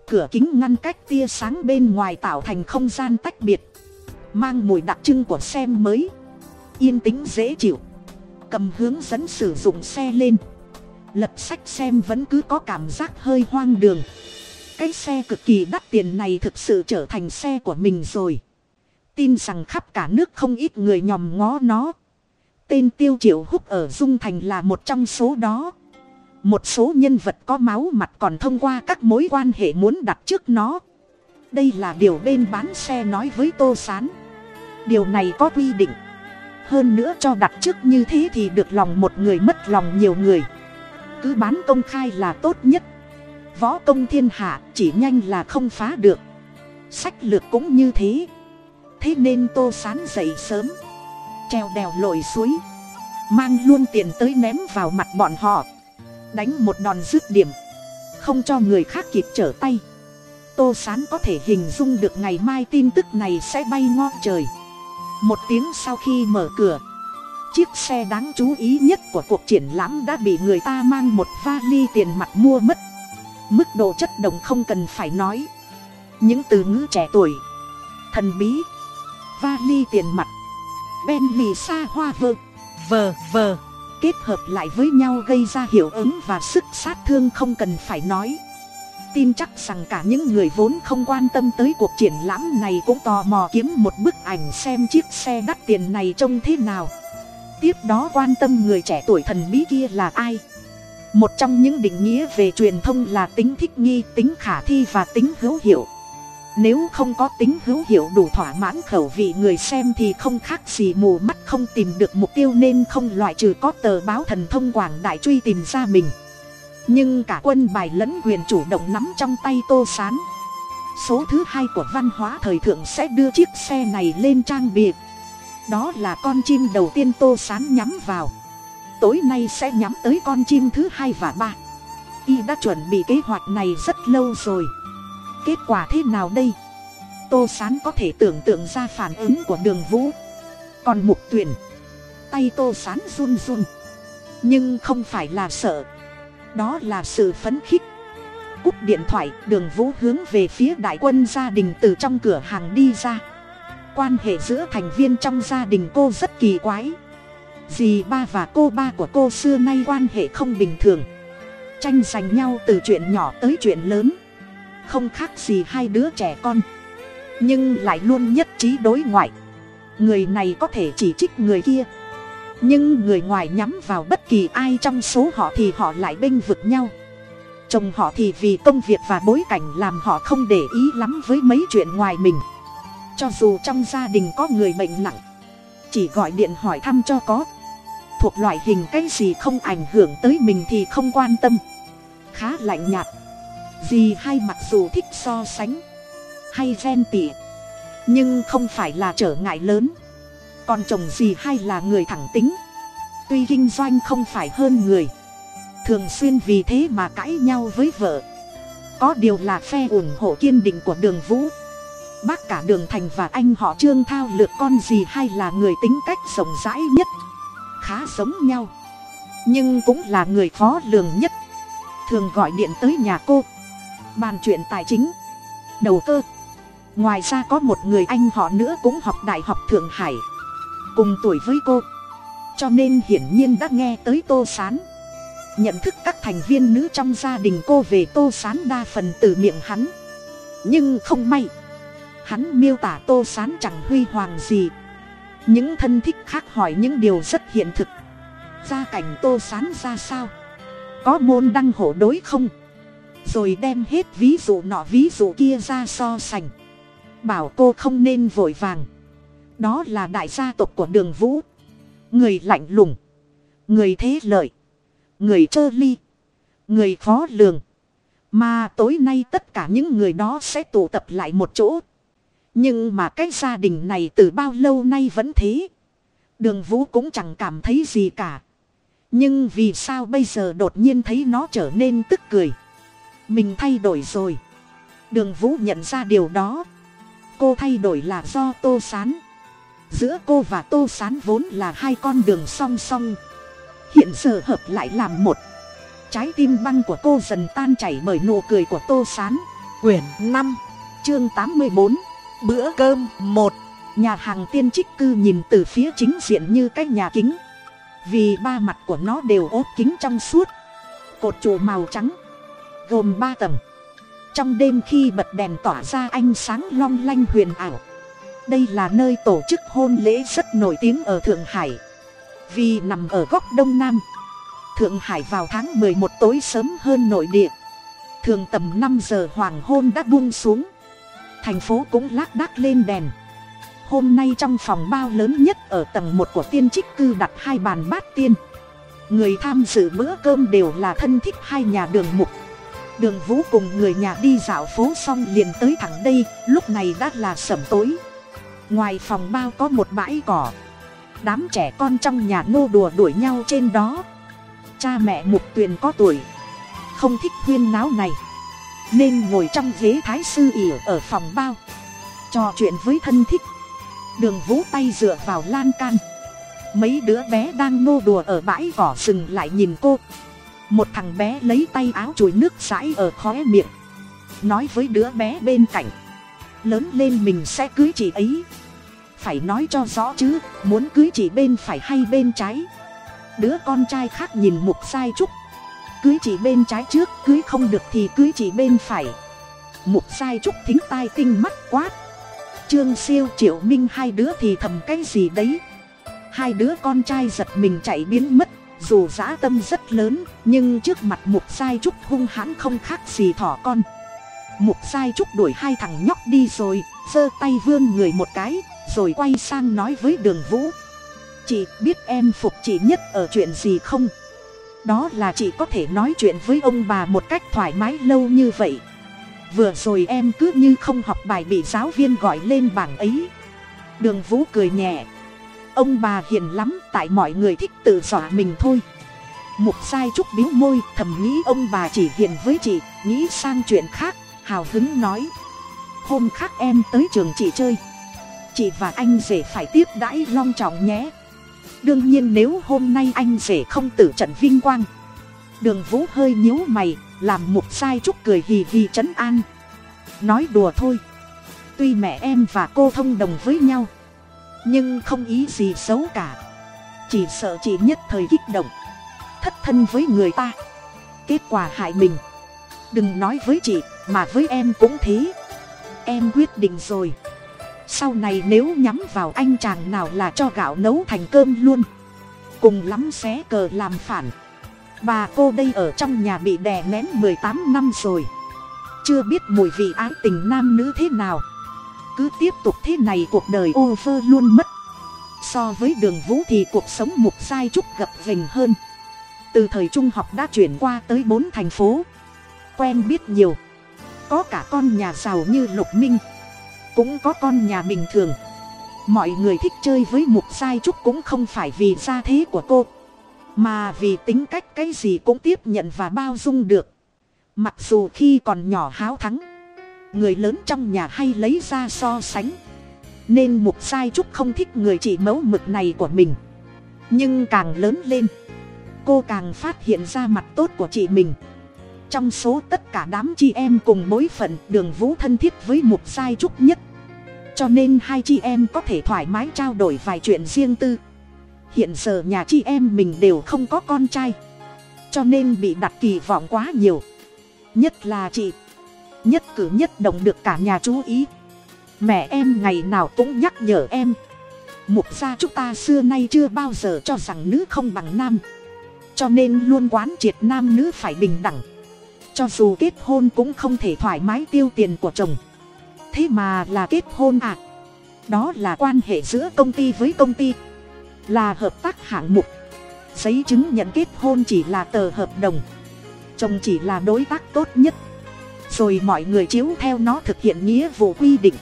Cửa kính ngăn cách tia sáng bên ngoài tạo thành không gian tách biệt. Mang mùi đặc trưng của xem mới. Yên tĩnh dễ chịu cầm hướng dẫn sử dụng xe lên. Lật sách xem vẫn cứ có cảm giác hơi hoang đường. Cái xe cực kỳ đắt tiền này thực sự trở thành xe của mình rồi. Tin rằng khắp cả nước không ít người nhòm ngó nó. Tên tiêu triệu húc ở dung thành là một trong số đó. Một số nhân vật có máu mặt còn thông qua các mối quan hệ muốn đặt trước nó. Đây là điều bên bán xe nói với tô s á n điều này có quy định hơn nữa cho đặt trước như thế thì được lòng một người mất lòng nhiều người. Cứ bán công khai là tốt nhất. Võ công thiên hạ chỉ nhanh là không phá được. Sách lược cũng như thế. Thế nên tô sán dậy sớm. Treo đèo lội suối. Mang luôn tiền tới ném vào mặt bọn họ. Đánh một đòn dứt điểm. Không cho người khác kịp trở tay. Tô sán có thể hình dung được ngày mai tin tức này sẽ bay ngon trời một tiếng sau khi mở cửa, chiếc xe đáng chú ý nhất của cuộc triển lãm đã bị người ta mang một vali tiền mặt mua mất. Mức độ chất đồng không cần phải nói. Những từ ngữ trẻ tuổi, thần bí, vali tiền mặt bentley xa hoa vơ vờ vờ kết hợp lại với nhau gây ra hiệu ứng và sức sát thương không cần phải nói tin chắc rằng cả những người vốn không quan tâm tới cuộc triển lãm này cũng tò mò kiếm một bức ảnh xem chiếc xe đắt tiền này trông thế nào. Tiếp đó quan tâm người trẻ tuổi thần bí kia là ai? Một trong những định nghĩa về truyền thông là tính thích nghi, tính khả thi và tính hữu hiệu. Nếu không có tính hữu hiệu đủ thỏa mãn khẩu vị người xem thì không khác gì mù mắt không tìm được mục tiêu nên không loại trừ có tờ báo thần thông quảng đại truy tìm ra mình nhưng cả quân bài lẫn quyền chủ động nắm trong tay tô s á n số thứ hai của văn hóa thời thượng sẽ đưa chiếc xe này lên trang bìa. Đó là con chim đầu tiên tô sán nhắm vào. Tối nay sẽ nhắm tới con chim thứ hai và ba. Y đã chuẩn bị kế hoạch này rất lâu rồi. Kết quả thế nào đây? Tô sán có thể tưởng tượng ra phản ứng của đường vũ. Còn mục tuyển. Tay tô sán run run. Nhưng không phải là sợ đó là sự phấn khích. Cúp điện thoại, đường vũ hướng về phía đại quân gia đình từ trong cửa hàng đi ra. Quan hệ giữa thành viên trong gia đình cô rất kỳ quái. Dì ba và cô ba của cô xưa nay quan hệ không bình thường. Tranh giành nhau từ chuyện nhỏ tới chuyện lớn. Không khác gì hai đứa trẻ con. Nhưng lại luôn nhất trí đối ngoại. Người này có thể chỉ trích người kia nhưng người ngoài nhắm vào bất kỳ ai trong số họ thì họ lại bênh vực nhau. Chồng họ thì vì công việc và bối cảnh làm họ không để ý lắm với mấy chuyện ngoài mình. Cho dù trong gia đình có người bệnh nặng, chỉ gọi điện hỏi thăm cho có. Thuộc loại hình cái gì không ảnh hưởng tới mình thì không quan tâm. Khá lạnh nhạt. Dì hai mặc dù thích so sánh hay ghen tị, nhưng không phải là trở ngại lớn còn chồng gì hay là người thẳng tính. Tuy kinh doanh không phải hơn người. Thường xuyên vì thế mà cãi nhau với vợ. Có điều là phe ủng hộ kiên định của đường vũ. Bác cả đường thành và anh họ trương thao lược con gì hay là người tính cách rộng rãi nhất, khá giống nhau. Nhưng cũng là người khó lường nhất. Thường gọi điện tới nhà cô, bàn chuyện tài chính, đầu cơ. Ngoài ra có một người anh họ nữa cũng học đại học thượng hải cùng tuổi với cô. Cho nên hiển nhiên đã nghe tới tô s á n nhận thức các thành viên nữ trong gia đình cô về tô s á n đa phần từ miệng hắn. Nhưng không may, hắn miêu tả tô s á n chẳng huy hoàng gì. Những thân thích khác hỏi những điều rất hiện thực. Gia cảnh tô s á n ra sao? Có môn đăng hộ đối không? Rồi đem hết ví dụ nọ ví dụ kia ra so sành bảo cô không nên vội vàng đó là đại gia tộc của đường vũ. Người lạnh lùng, người thế lợi, người trơ ly, người khó lường. Mà tối nay tất cả những người đó sẽ tụ tập lại một chỗ. Nhưng mà cái gia đình này từ bao lâu nay vẫn thế? Đường vũ cũng chẳng cảm thấy gì cả. Nhưng vì sao bây giờ đột nhiên thấy nó trở nên tức cười? Mình thay đổi rồi. Đường vũ nhận ra điều đó. Cô thay đổi là do tô sán giữa cô và tô sán vốn là hai con đường song song. Hiện giờ hợp lại làm một. Trái tim băng của cô dần tan chảy bởi nụ cười của tô sán. Quyển năm, chương tám mươi bốn, bữa cơm một. Nhà hàng tiên trích cư nhìn từ phía chính diện như cái nhà kính. Vì ba mặt của nó đều ốp kính trong suốt. Cột trụ màu trắng, gồm ba tầng. Trong đêm khi bật đèn tỏa ra ánh sáng long lanh huyền ảo đây là nơi tổ chức hôn lễ rất nổi tiếng ở thượng hải. Vì nằm ở góc đông nam, thượng hải vào tháng một tối sớm hơn nội địa. Thường tầm năm giờ hoàng hôn đã buông xuống. Thành phố cũng lác đác lên đèn. Hôm nay trong phòng bao lớn nhất ở tầng một của tiên trích cư đặt hai bàn bát tiên. Người tham dự bữa cơm đều là thân thích hai nhà đường mục. Đường vũ cùng người nhà đi dạo phố xong liền tới thẳng đây, lúc này đã là sẩm tối ngoài phòng bao có một bãi cỏ. Đám trẻ con trong nhà nô đùa đuổi nhau trên đó. Cha mẹ mục tuyền có tuổi. Không thích huyên náo này. Nên ngồi trong ghế thái sư ỉa ở phòng bao. Trò chuyện với thân thích. Đường vũ tay dựa vào lan can. Mấy đứa bé đang nô đùa ở bãi cỏ sừng lại nhìn cô. Một thằng bé lấy tay áo chùi nước sãi ở khóe miệng. Nói với đứa bé bên cạnh lớn lên mình sẽ cưới chị ấy. Phải nói cho rõ chứ, muốn cưới chị bên phải hay bên trái? Đứa con trai khác nhìn mục sai trúc cưới chị bên trái trước, cưới không được thì cưới chị bên phải. Mục sai trúc thính tai tinh mắt quát. Trương siêu, triệu minh, hai đứa thì thầm cái gì đấy? Hai đứa con trai giật mình chạy biến mất, dù dã tâm rất lớn, nhưng trước mặt mục sai trúc hung hãn không khác gì thỏ con mục sai trúc đuổi hai thằng nhóc đi rồi, giơ tay vươn người một cái, rồi quay sang nói với đường vũ. Chị, biết em phục chị nhất ở chuyện gì không? Đó là chị có thể nói chuyện với ông bà một cách thoải mái lâu như vậy. Vừa rồi em cứ như không học bài bị giáo viên gọi lên bảng ấy. Đường vũ cười nhẹ. Ông bà hiền lắm, tại mọi người thích tự dọa mình thôi. Mục sai trúc biếu môi, thầm nghĩ ông bà chỉ hiền với chị, Nghĩ sang chuyện khác. Hào hứng nói. Hôm khác em tới trường chị chơi. Chị và anh rể phải tiếp đãi long trọng nhé. Đương nhiên nếu hôm nay anh rể không tử trận vinh quang. Đường vũ hơi nhíu mày, Làm mục sai trúc cười hì hì trấn an. Nói đùa thôi. Tuy mẹ em và cô thông đồng với nhau, Nhưng không ý gì xấu cả. Chỉ sợ chị nhất thời kích động, Thất thân với người ta. Kết quả hại mình. Đừng nói với chị. Mà với em cũng thế. Em quyết định rồi. Sau này nếu nhắm vào anh chàng nào là cho gạo nấu thành cơm luôn. Cùng lắm xé cờ làm phản. Bà cô đây ở trong nhà bị đè nén tám năm rồi. Chưa biết mùi vị ái tình nam nữ thế nào. Cứ tiếp tục thế này cuộc đời ô vơ luôn mất. So với đường vũ thì cuộc sống mục sai trúc gập vềnh hơn. Từ thời trung học đã chuyển qua tới bốn thành phố. Quen biết nhiều. Có cả con nhà giàu như Lục Minh, Cũng có con nhà bình thường. Mọi người thích chơi với mục sai trúc cũng không phải vì gia thế của cô, Mà vì tính cách cái gì cũng tiếp nhận và bao dung được. Mặc dù khi còn nhỏ háo thắng, Người lớn trong nhà hay lấy ra so sánh, Nên mục sai trúc không thích người chị mẫu mực này của mình. Nhưng càng lớn lên, Cô càng phát hiện ra mặt tốt của chị mình. Trong số tất cả đám chị em cùng bối phận, Đường vũ thân thiết với mục giai trúc nhất. Cho nên hai chị em có thể thoải mái trao đổi vài chuyện riêng tư. Hiện giờ nhà chị em mình đều không có con trai. Cho nên bị đặt kỳ vọng quá nhiều. Nhất là chị. Nhất cử nhất động được cả nhà chú ý. Mẹ em ngày nào cũng nhắc nhở em. Mục gia chúng ta xưa nay chưa bao giờ cho rằng nữ không bằng nam. Cho nên luôn quán triệt nam nữ phải bình đẳng. Cho dù kết hôn cũng không thể thoải mái tiêu tiền của chồng. Thế mà là kết hôn à? Đó là quan hệ giữa công ty với công ty. Là hợp tác hạng mục. Giấy chứng nhận kết hôn chỉ là tờ hợp đồng. Chồng chỉ là đối tác tốt nhất. Rồi mọi người chiếu theo nó thực hiện nghĩa vụ quy định.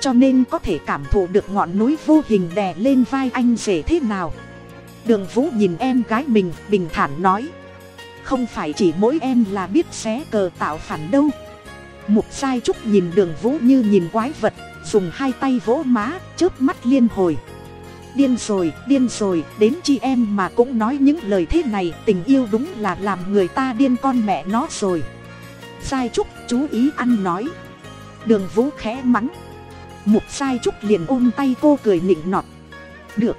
Cho nên có thể cảm thụ được ngọn núi vô hình đè lên vai anh rể thế nào. Đường vũ nhìn em gái mình bình thản nói không phải chỉ mỗi em là biết xé cờ tạo phản đâu. Mục sai trúc nhìn đường vũ như nhìn quái vật, dùng hai tay vỗ má, chớp mắt liên hồi. Điên rồi điên rồi, đến chị em mà cũng nói những lời thế này, tình yêu đúng là làm người ta điên con mẹ nó rồi. Sai trúc chú ý ăn nói. Đường vũ khẽ mắng. Mục sai trúc liền ôm tay cô cười nịnh nọt. Được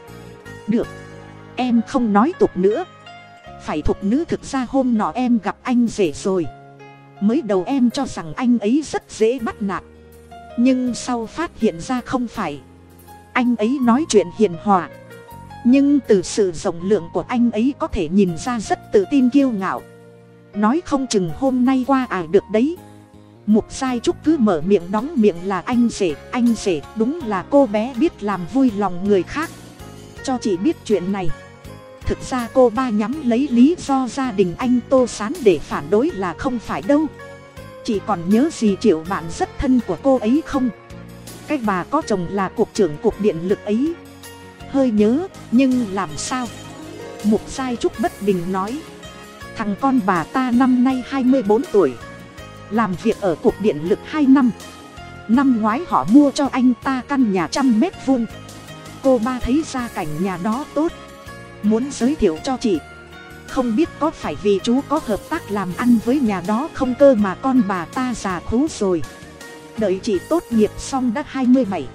được, em không nói tục nữa phải thục nữ thực ra hôm nọ em gặp anh rể rồi. Mới đầu em cho rằng anh ấy rất dễ bắt nạt. Nhưng sau phát hiện ra không phải. Anh ấy nói chuyện hiền hòa. Nhưng từ sự rộng lượng của anh ấy có thể nhìn ra rất tự tin kiêu ngạo. Nói không chừng hôm nay qua à được đấy. Mục sai trúc cứ mở miệng đóng miệng là anh rể anh rể đúng là cô bé biết làm vui lòng người khác. Cho chị biết chuyện này thực ra cô ba nhắm lấy lý do gia đình anh tô sán để phản đối là không phải đâu. Chị còn nhớ gì triệu bạn rất thân của cô ấy không? Cái bà có chồng là cục trưởng cục điện lực ấy. Hơi nhớ, nhưng làm sao? Mục sai trúc bất bình nói. Thằng con bà ta năm nay hai mươi bốn tuổi. Làm việc ở cục điện lực hai năm. Năm ngoái họ mua cho anh ta căn nhà trăm mét vuông. Cô ba thấy ra cảnh nhà đó tốt muốn giới thiệu cho chị. Không biết có phải vì chú có hợp tác làm ăn với nhà đó không cơ mà con bà ta già khú rồi. Đợi chị tốt nghiệp xong đã hai mươi bảy.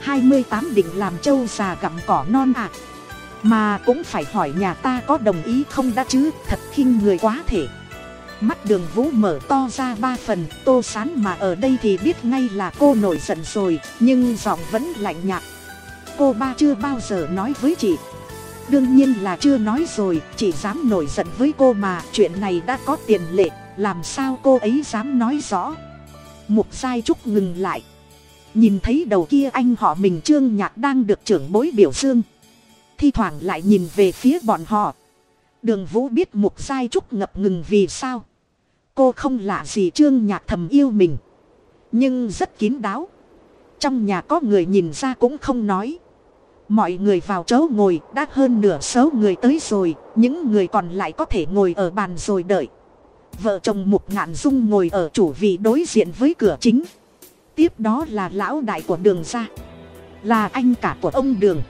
hai mươi tám định làm trâu già gặm cỏ non ạ à. mà cũng phải hỏi nhà ta có đồng ý không đã chứ, thật khinh người quá thể. Mắt đường vũ mở to ra ba phần, tô sán mà ở đây thì biết ngay là cô nổi giận rồi, nhưng giọng vẫn lạnh nhạt. Cô ba chưa bao giờ nói với chị đương nhiên là chưa nói rồi, chỉ dám nổi giận với cô mà, chuyện này đã có tiền lệ, làm sao cô ấy dám nói rõ? Mục sai trúc ngừng lại. Nhìn thấy đầu kia anh họ mình trương nhạc đang được trưởng bối biểu dương. Thi thoảng lại nhìn về phía bọn họ. Đường vũ biết mục sai trúc ngập ngừng vì sao. Cô không lạ gì trương nhạc thầm yêu mình. Nhưng rất kín đáo. Trong nhà có người nhìn ra cũng không nói mọi người vào chỗ ngồi, đã hơn nửa số người tới rồi, những người còn lại có thể ngồi ở bàn rồi đợi. Vợ chồng mục ngạn dung ngồi ở chủ vị đối diện với cửa chính. Tiếp đó là lão đại của đường ra. Là anh cả của ông đường.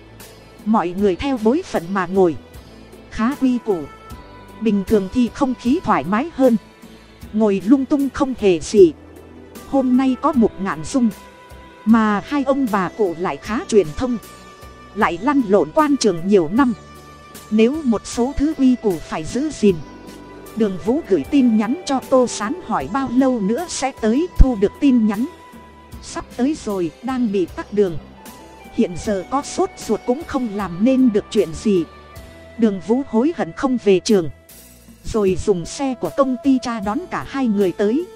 Mọi người theo bối phận mà ngồi. Khá quy củ bình thường thì không khí thoải mái hơn. Ngồi lung tung không hề gì. Hôm nay có một ngạn dung. Mà hai ông bà cụ lại khá truyền thông lại lăn lộn quan trường nhiều năm. Nếu một số thứ uy củ phải giữ gìn, đường vũ gửi tin nhắn cho tô sán hỏi bao lâu nữa sẽ tới, thu được tin nhắn. Sắp tới rồi, đang bị tắt đường. Hiện giờ có sốt ruột cũng không làm nên được chuyện gì. Đường vũ hối hận không về trường. Rồi dùng xe của công ty cha đón cả hai người tới.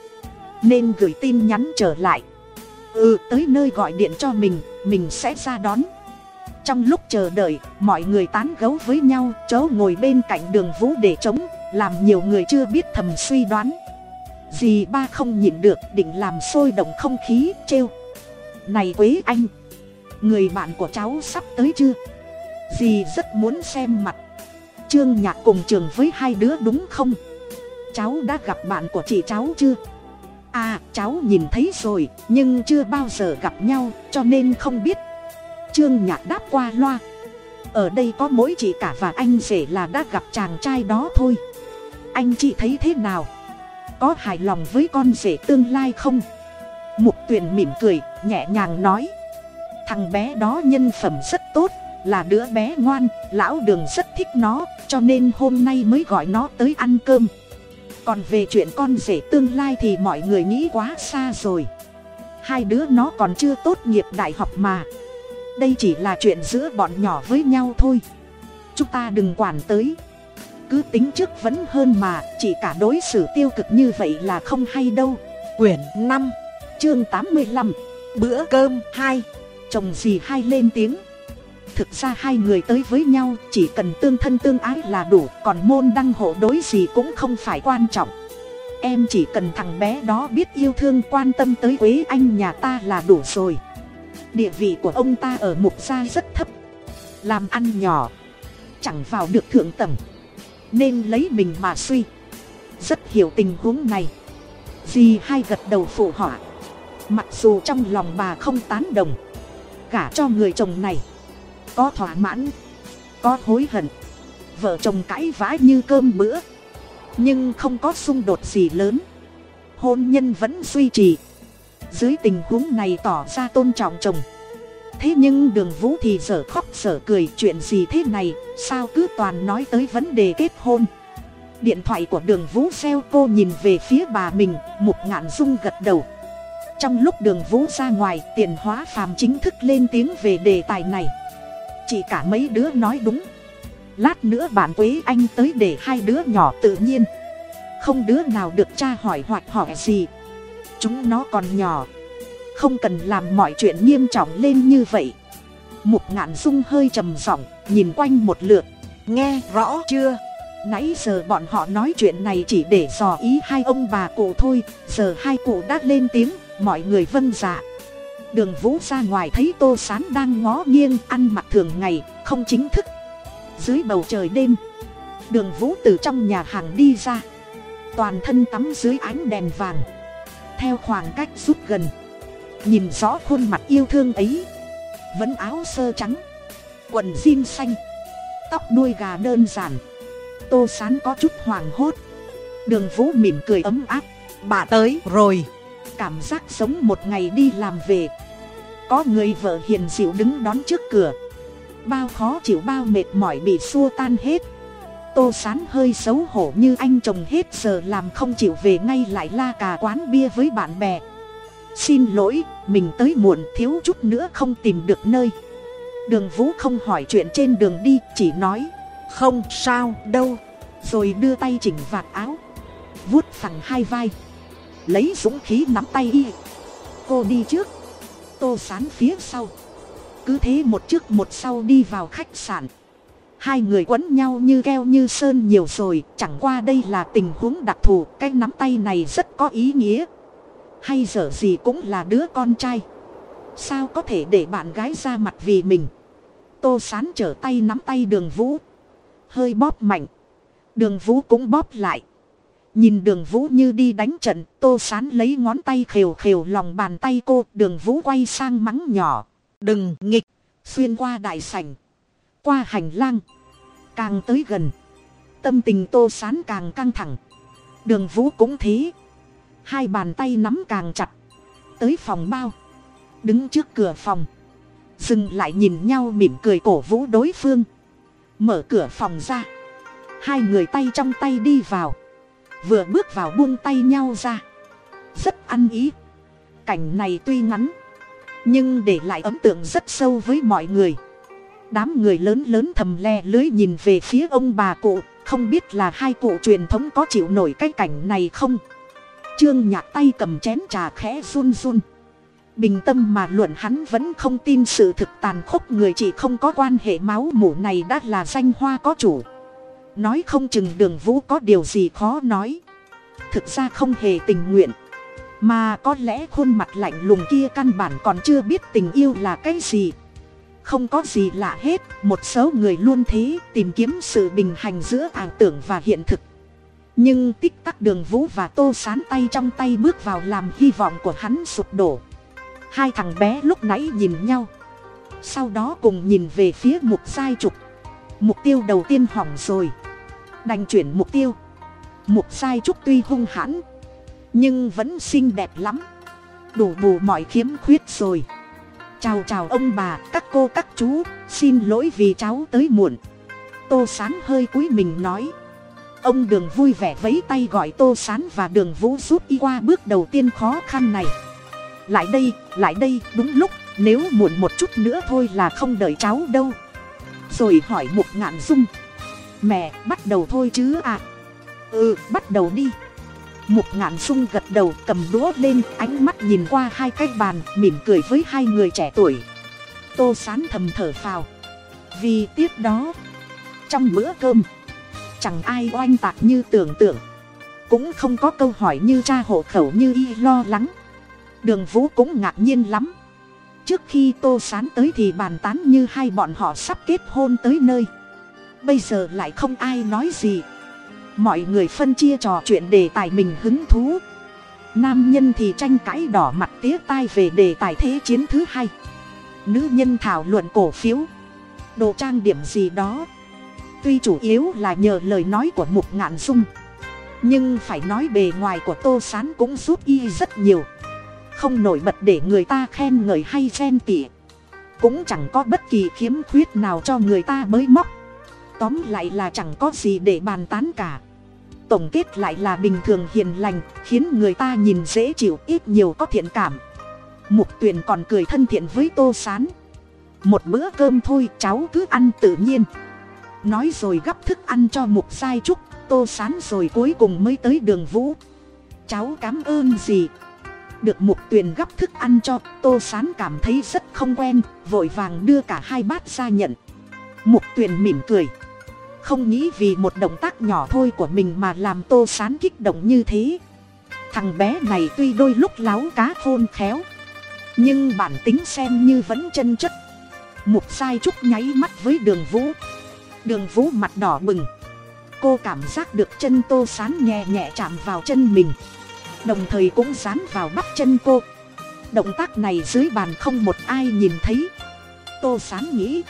Nên gửi tin nhắn trở lại. Ừ tới nơi gọi điện cho mình mình sẽ ra đón trong lúc chờ đợi, mọi người tán gấu với nhau, chớ ngồi bên cạnh đường vũ để chống làm nhiều người chưa biết thầm suy đoán. Dì ba không nhịn được, định làm sôi động không khí, trêu. Này quế anh, người bạn của cháu sắp tới chưa? Dì rất muốn xem mặt. Trương nhạc cùng trường với hai đứa đúng không? Cháu đã gặp bạn của chị cháu chưa? À cháu nhìn thấy rồi, nhưng chưa bao giờ gặp nhau, cho nên không biết trương nhạc đáp qua loa. Ở đây có mỗi chị cả và anh rể là đã gặp chàng trai đó thôi. Anh chị thấy thế nào? Có hài lòng với con rể tương lai không? Mục tuyền mỉm cười, nhẹ nhàng nói. Thằng bé đó nhân phẩm rất tốt, là đứa bé ngoan, lão đường rất thích nó, cho nên hôm nay mới gọi nó tới ăn cơm. Còn về chuyện con rể tương lai thì mọi người nghĩ quá xa rồi. Hai đứa nó còn chưa tốt nghiệp đại học mà đây chỉ là chuyện giữa bọn nhỏ với nhau thôi. Chúng ta đừng quản tới. Cứ tính trước vẫn hơn mà, chỉ cả đối xử tiêu cực như vậy là không hay đâu. Quyển năm, chương tám mươi lăm, bữa cơm hai. Chồng gì hai lên tiếng. Thực ra hai người tới với nhau chỉ cần tương thân tương ái là đủ, còn môn đăng hộ đối gì cũng không phải quan trọng. Em chỉ cần thằng bé đó biết yêu thương, quan tâm tới quế anh nhà ta là đủ rồi địa vị của ông ta ở mục gia rất thấp. Làm ăn nhỏ, chẳng vào được thượng tầng. Nên lấy mình mà suy. Rất hiểu tình huống này. Dì hai gật đầu phụ họa. Mặc dù trong lòng bà không tán đồng cả cho người chồng này có thỏa mãn, có hối hận. Vợ chồng cãi vã như cơm bữa, nhưng không có xung đột gì lớn. Hôn nhân vẫn duy trì dưới tình huống này tỏ ra tôn trọng chồng. Thế nhưng đường vũ thì dở khóc dở cười, chuyện gì thế này? Sao cứ toàn nói tới vấn đề kết hôn? Điện thoại của đường vũ xeo cô nhìn về phía bà mình mục ngạn dung gật đầu. Trong lúc đường vũ ra ngoài, tiền hóa phàm chính thức lên tiếng về đề tài này. Chỉ cả mấy đứa nói đúng. Lát nữa bạn quế anh tới để hai đứa nhỏ tự nhiên. Không đứa nào được cha hỏi hoặc hỏi gì chúng nó còn nhỏ. Không cần làm mọi chuyện nghiêm trọng lên như vậy. Mục ngạn dung hơi trầm giọng, nhìn quanh một lượt. Nghe rõ chưa? Nãy giờ bọn họ nói chuyện này chỉ để dò ý hai ông bà cụ thôi. Giờ hai cụ đã lên tiếng, mọi người vâng dạ. Đường vũ ra ngoài thấy tô sán đang ngó nghiêng ăn mặc thường ngày, không chính thức. Dưới bầu trời đêm, đường vũ từ trong nhà hàng đi ra. Toàn thân tắm dưới ánh đèn vàng theo khoảng cách rút gần. Nhìn rõ khuôn mặt yêu thương ấy. Vẫn áo sơ trắng. Quần jean xanh. Tóc đuôi gà đơn giản. Tô sán có chút hoảng hốt. Đường vũ mỉm cười ấm áp. Bà tới rồi. Cảm giác sống một ngày đi làm về. Có người vợ hiền dịu đứng đón trước cửa. Bao khó chịu bao mệt mỏi bị xua tan hết tô sán hơi xấu hổ như anh chồng hết giờ làm không chịu về ngay lại la cà quán bia với bạn bè. Xin lỗi, mình tới muộn, thiếu chút nữa không tìm được nơi. Đường vũ không hỏi chuyện trên đường đi, chỉ nói, không sao đâu. Rồi đưa tay chỉnh vạt áo, vuốt phẳng hai vai. Lấy dũng khí nắm tay y, cô đi trước. Tô sán phía sau, cứ thế một trước một sau đi vào khách sạn hai người quấn nhau như keo như sơn nhiều rồi, chẳng qua đây là tình huống đặc thù, cái nắm tay này rất có ý nghĩa hay dở gì cũng là đứa con trai sao có thể để bạn gái ra mặt vì mình Tô sán trở tay nắm tay đường vũ. Hơi bóp mạnh. Đường vũ cũng bóp lại. Nhìn đường vũ như đi đánh trận. Tô sán lấy ngón tay khều khều lòng bàn tay cô. Đường vũ quay sang mắng nhỏ. Đừng nghịch. Xuyên qua đại sảnh. Qua hành lang. Càng tới gần. Tâm tình tô sán càng căng thẳng. Đường vũ cũng thế. Hai bàn tay nắm càng chặt. Tới phòng bao. Đứng trước cửa phòng. Dừng lại nhìn nhau mỉm cười cổ vũ đối phương. Mở cửa phòng ra. Hai người tay trong tay đi vào. Vừa bước vào buông tay nhau ra. Rất ăn ý. Cảnh này tuy ngắn. Nhưng để lại ấn tượng rất sâu với mọi người. Đám người lớn lớn thầm le lưới nhìn về phía ông bà cụ. Không biết là hai cụ truyền thống có chịu nổi cái cảnh này không. Trương nhạc tay cầm chén trà khẽ run run. Bình tâm mà luận hắn vẫn không tin sự thực tàn khốc người chỉ không có quan hệ máu mủ này đã là danh hoa có chủ. Nói không chừng đường vũ có điều gì khó nói. Thực ra không hề tình nguyện. Mà có lẽ khuôn mặt lạnh lùng kia căn bản còn chưa biết tình yêu là cái gì. Không có gì lạ hết, một số người luôn thế tìm kiếm sự bình hành giữa ảo tưởng và hiện thực. Nhưng tích tắc đường vũ và tô sán tay trong tay bước vào làm hy vọng của hắn sụp đổ. Hai thằng bé lúc nãy nhìn nhau. Sau đó cùng nhìn về phía mục sai trục. Mục tiêu đầu tiên hỏng rồi. Đành chuyển mục tiêu. Mục sai trúc tuy hung hãn. Nhưng vẫn xinh đẹp lắm. Đủ bù mọi khiếm khuyết rồi. Chào chào ông bà, các cô các chú, xin lỗi vì cháu tới muộn. Tô sán hơi cúi mình nói. Ông đường vui vẻ vấy tay gọi tô sán và đường vũ rút y qua bước đầu tiên khó khăn này. Lại đây, lại đây, đúng lúc, nếu muộn một chút nữa thôi là không đợi cháu đâu. Rồi hỏi một ngạn dung. Mẹ, bắt đầu thôi chứ à? Ừ, bắt đầu đi. Mục ngạn sung gật đầu cầm đũa lên ánh mắt nhìn qua hai cái bàn mỉm cười với hai người trẻ tuổi. Tô sán thầm thở phào. Vì tiếp đó, trong bữa cơm, chẳng ai oanh tạc như tưởng tượng. Cũng không có câu hỏi như cha hộ khẩu như y lo lắng. Đường vũ cũng ngạc nhiên lắm. Trước khi tô sán tới thì bàn tán như hai bọn họ sắp kết hôn tới nơi. Bây giờ lại không ai nói gì mọi người phân chia trò chuyện đề tài mình hứng thú. Nam nhân thì tranh cãi đỏ mặt tía tai về đề tài thế chiến thứ hai. Nữ nhân thảo luận cổ phiếu. Đồ trang điểm gì đó. Tuy chủ yếu là nhờ lời nói của mục ngạn dung. Nhưng phải nói bề ngoài của tô s á n cũng giúp y rất nhiều. Không nổi bật để người ta khen ngợi hay ghen tỉ cũng chẳng có bất kỳ khiếm khuyết nào cho người ta bới móc. Tóm lại là chẳng có gì để bàn tán cả tổng kết lại là bình thường hiền lành, khiến người ta nhìn dễ chịu, ít nhiều có thiện cảm. Mục tuyền còn cười thân thiện với tô s á n một bữa cơm thôi, cháu cứ ăn tự nhiên. Nói rồi gắp thức ăn cho mục sai trúc, tô s á n rồi cuối cùng mới tới đường vũ. Cháu cám ơn gì? Được mục tuyền gắp thức ăn cho, tô s á n cảm thấy rất không quen, vội vàng đưa cả hai bát ra nhận. Mục tuyền mỉm cười không nghĩ vì một động tác nhỏ thôi của mình mà làm tô sán kích động như thế. Thằng bé này tuy đôi lúc láo cá khôn khéo, nhưng bản tính xem như vẫn chân chất. Mục sai trúc nháy mắt với đường vũ. Đường vũ mặt đỏ bừng. Cô cảm giác được chân tô sán nhẹ nhẹ chạm vào chân mình, đồng thời cũng dán vào bắp chân cô. Động tác này dưới bàn không một ai nhìn thấy. Tô sán nghĩ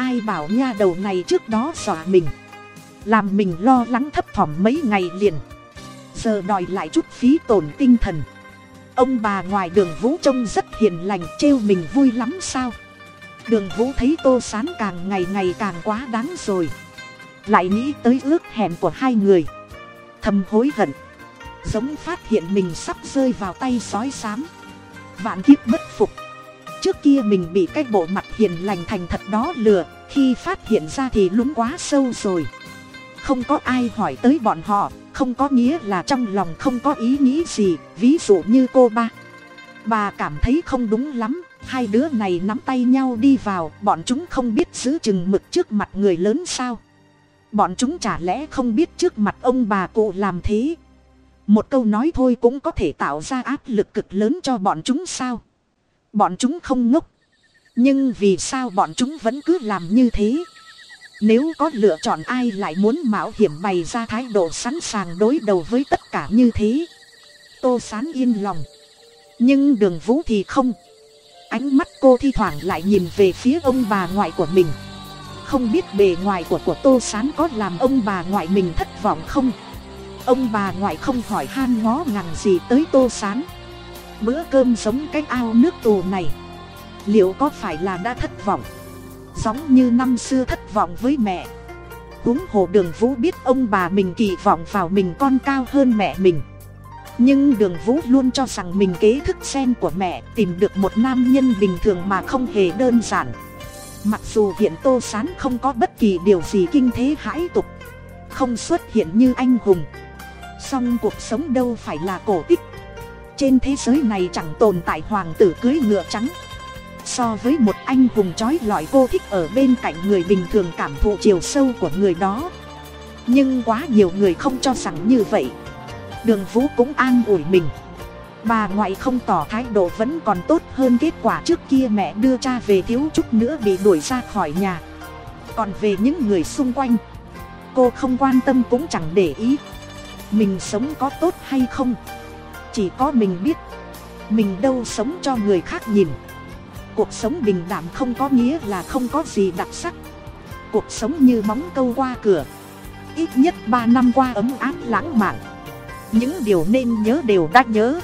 ai bảo nha đầu này trước đó dọa mình. Làm mình lo lắng thấp thỏm mấy ngày liền. Giờ đòi lại chút phí tổn tinh thần. Ông bà ngoài đường vũ trông rất hiền lành, trêu mình vui lắm sao? Đường vũ thấy tô sán càng ngày ngày càng quá đáng rồi. Lại nghĩ tới ước hẹn của hai người. Thầm hối hận. Giống phát hiện mình sắp rơi vào tay sói xám. Vạn kiếp bất trước kia mình bị cái bộ mặt hiền lành thành thật đó lừa, khi phát hiện ra thì lúng quá sâu rồi. Không có ai hỏi tới bọn họ, không có nghĩa là trong lòng không có ý nghĩ gì, ví dụ như cô ba. Bà cảm thấy không đúng lắm, hai đứa này nắm tay nhau đi vào, bọn chúng không biết giữ chừng mực trước mặt người lớn sao. Bọn chúng chả lẽ không biết trước mặt ông bà cụ làm thế. Một câu nói thôi cũng có thể tạo ra áp lực cực lớn cho bọn chúng sao? Bọn chúng không ngốc. Nhưng vì sao bọn chúng vẫn cứ làm như thế? Nếu có lựa chọn ai lại muốn mạo hiểm bày ra thái độ sẵn sàng đối đầu với tất cả như thế? Tô sán yên lòng. Nhưng đường vũ thì không. Ánh mắt cô thi thoảng lại nhìn về phía ông bà ngoại của mình. Không biết bề ngoài của của tô sán có làm ông bà ngoại mình thất vọng không? Ông bà ngoại không hỏi han ngó ngàng gì tới tô sán bữa cơm giống cái ao nước tù này. Liệu có phải là đã thất vọng? Giống như năm xưa thất vọng với mẹ. Huống hồ đường vũ biết ông bà mình kỳ vọng vào mình con cao hơn mẹ mình. Nhưng đường vũ luôn cho rằng mình kế thức sen của mẹ, tìm được một nam nhân bình thường mà không hề đơn giản. Mặc dù hiện tô sán không có bất kỳ điều gì kinh thế hãi tục, không xuất hiện như anh hùng. Song cuộc sống đâu phải là cổ tích trên thế giới này chẳng tồn tại hoàng tử cưới ngựa trắng. So với một anh hùng trói lọi cô thích ở bên cạnh người bình thường cảm thụ chiều sâu của người đó. Nhưng quá nhiều người không cho rằng như vậy. Đường vũ cũng an ủi mình. Bà ngoại không tỏ thái độ vẫn còn tốt hơn kết quả trước kia mẹ đưa cha về thiếu chút nữa bị đuổi ra khỏi nhà. Còn về những người xung quanh, cô không quan tâm cũng chẳng để ý. Mình sống có tốt hay không? Chỉ có mình biết. Mình đâu sống cho người khác nhìn. Cuộc sống bình đạm không có nghĩa là không có gì đặc sắc. Cuộc sống như móng câu qua cửa. Ít nhất ba năm qua ấm áp lãng mạn. Những điều nên nhớ đều đã nhớ.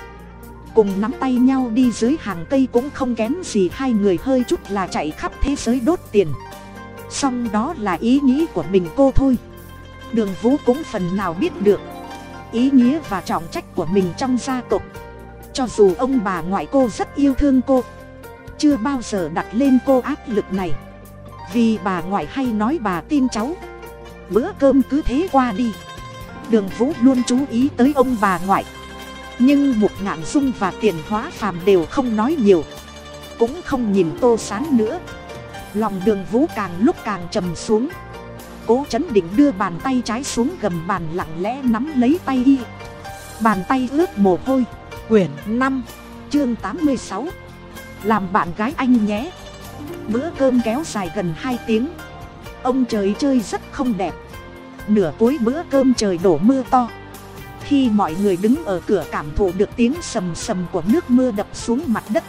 Cùng nắm tay nhau đi dưới hàng cây cũng không kém gì hai người hơi chút là chạy khắp thế giới đốt tiền. Song đó là ý nghĩ của mình cô thôi. Đường vũ cũng phần nào biết được ý nghĩa và trọng trách của mình trong gia tộc. Cho dù ông bà ngoại cô rất yêu thương cô, chưa bao giờ đặt lên cô áp lực này. Vì bà ngoại hay nói bà tin cháu, bữa cơm cứ thế qua đi. Đường vũ luôn chú ý tới ông bà ngoại. Nhưng mục ngạn dung và tiền hóa phàm đều không nói nhiều, cũng không nhìn tô sán nữa. Lòng đường vũ càng lúc càng trầm xuống cố chấn định đưa bàn tay trái xuống gầm bàn lặng lẽ nắm lấy tay y. Bàn tay ướt mồ hôi, quyển năm, chương tám mươi sáu. Làm bạn gái anh nhé. Bữa cơm kéo dài gần hai tiếng. Ông trời chơi rất không đẹp. Nửa cuối bữa cơm trời đổ mưa to. Khi mọi người đứng ở cửa cảm thụ được tiếng sầm sầm của nước mưa đập xuống mặt đất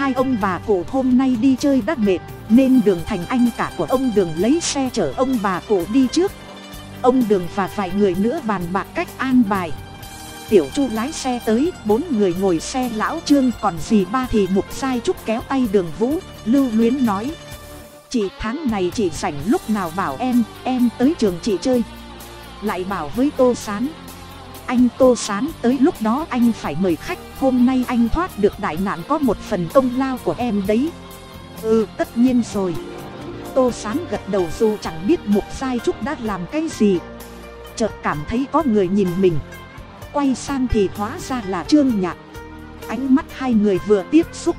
hai ông bà cụ hôm nay đi chơi đắt mệt, nên đường thành anh cả của ông đường lấy xe chở ông bà cụ đi trước. Ông đường và vài người nữa bàn bạc cách an bài. Tiểu chu lái xe tới, bốn người ngồi xe lão trương, còn gì ba thì mục sai trúc kéo tay đường vũ, lưu luyến nói, chị tháng này chị rảnh lúc nào bảo em em tới trường chị chơi. Lại bảo với tô sán anh tô sán, tới lúc đó anh phải mời khách. Hôm nay anh thoát được đại nạn có một phần công lao của em đấy. Ừ tất nhiên rồi. Tô sán gật đầu dù chẳng biết mục sai trúc đã làm cái gì. Chợt cảm thấy có người nhìn mình. Quay sang thì hóa ra là trương nhạc. Ánh mắt hai người vừa tiếp xúc.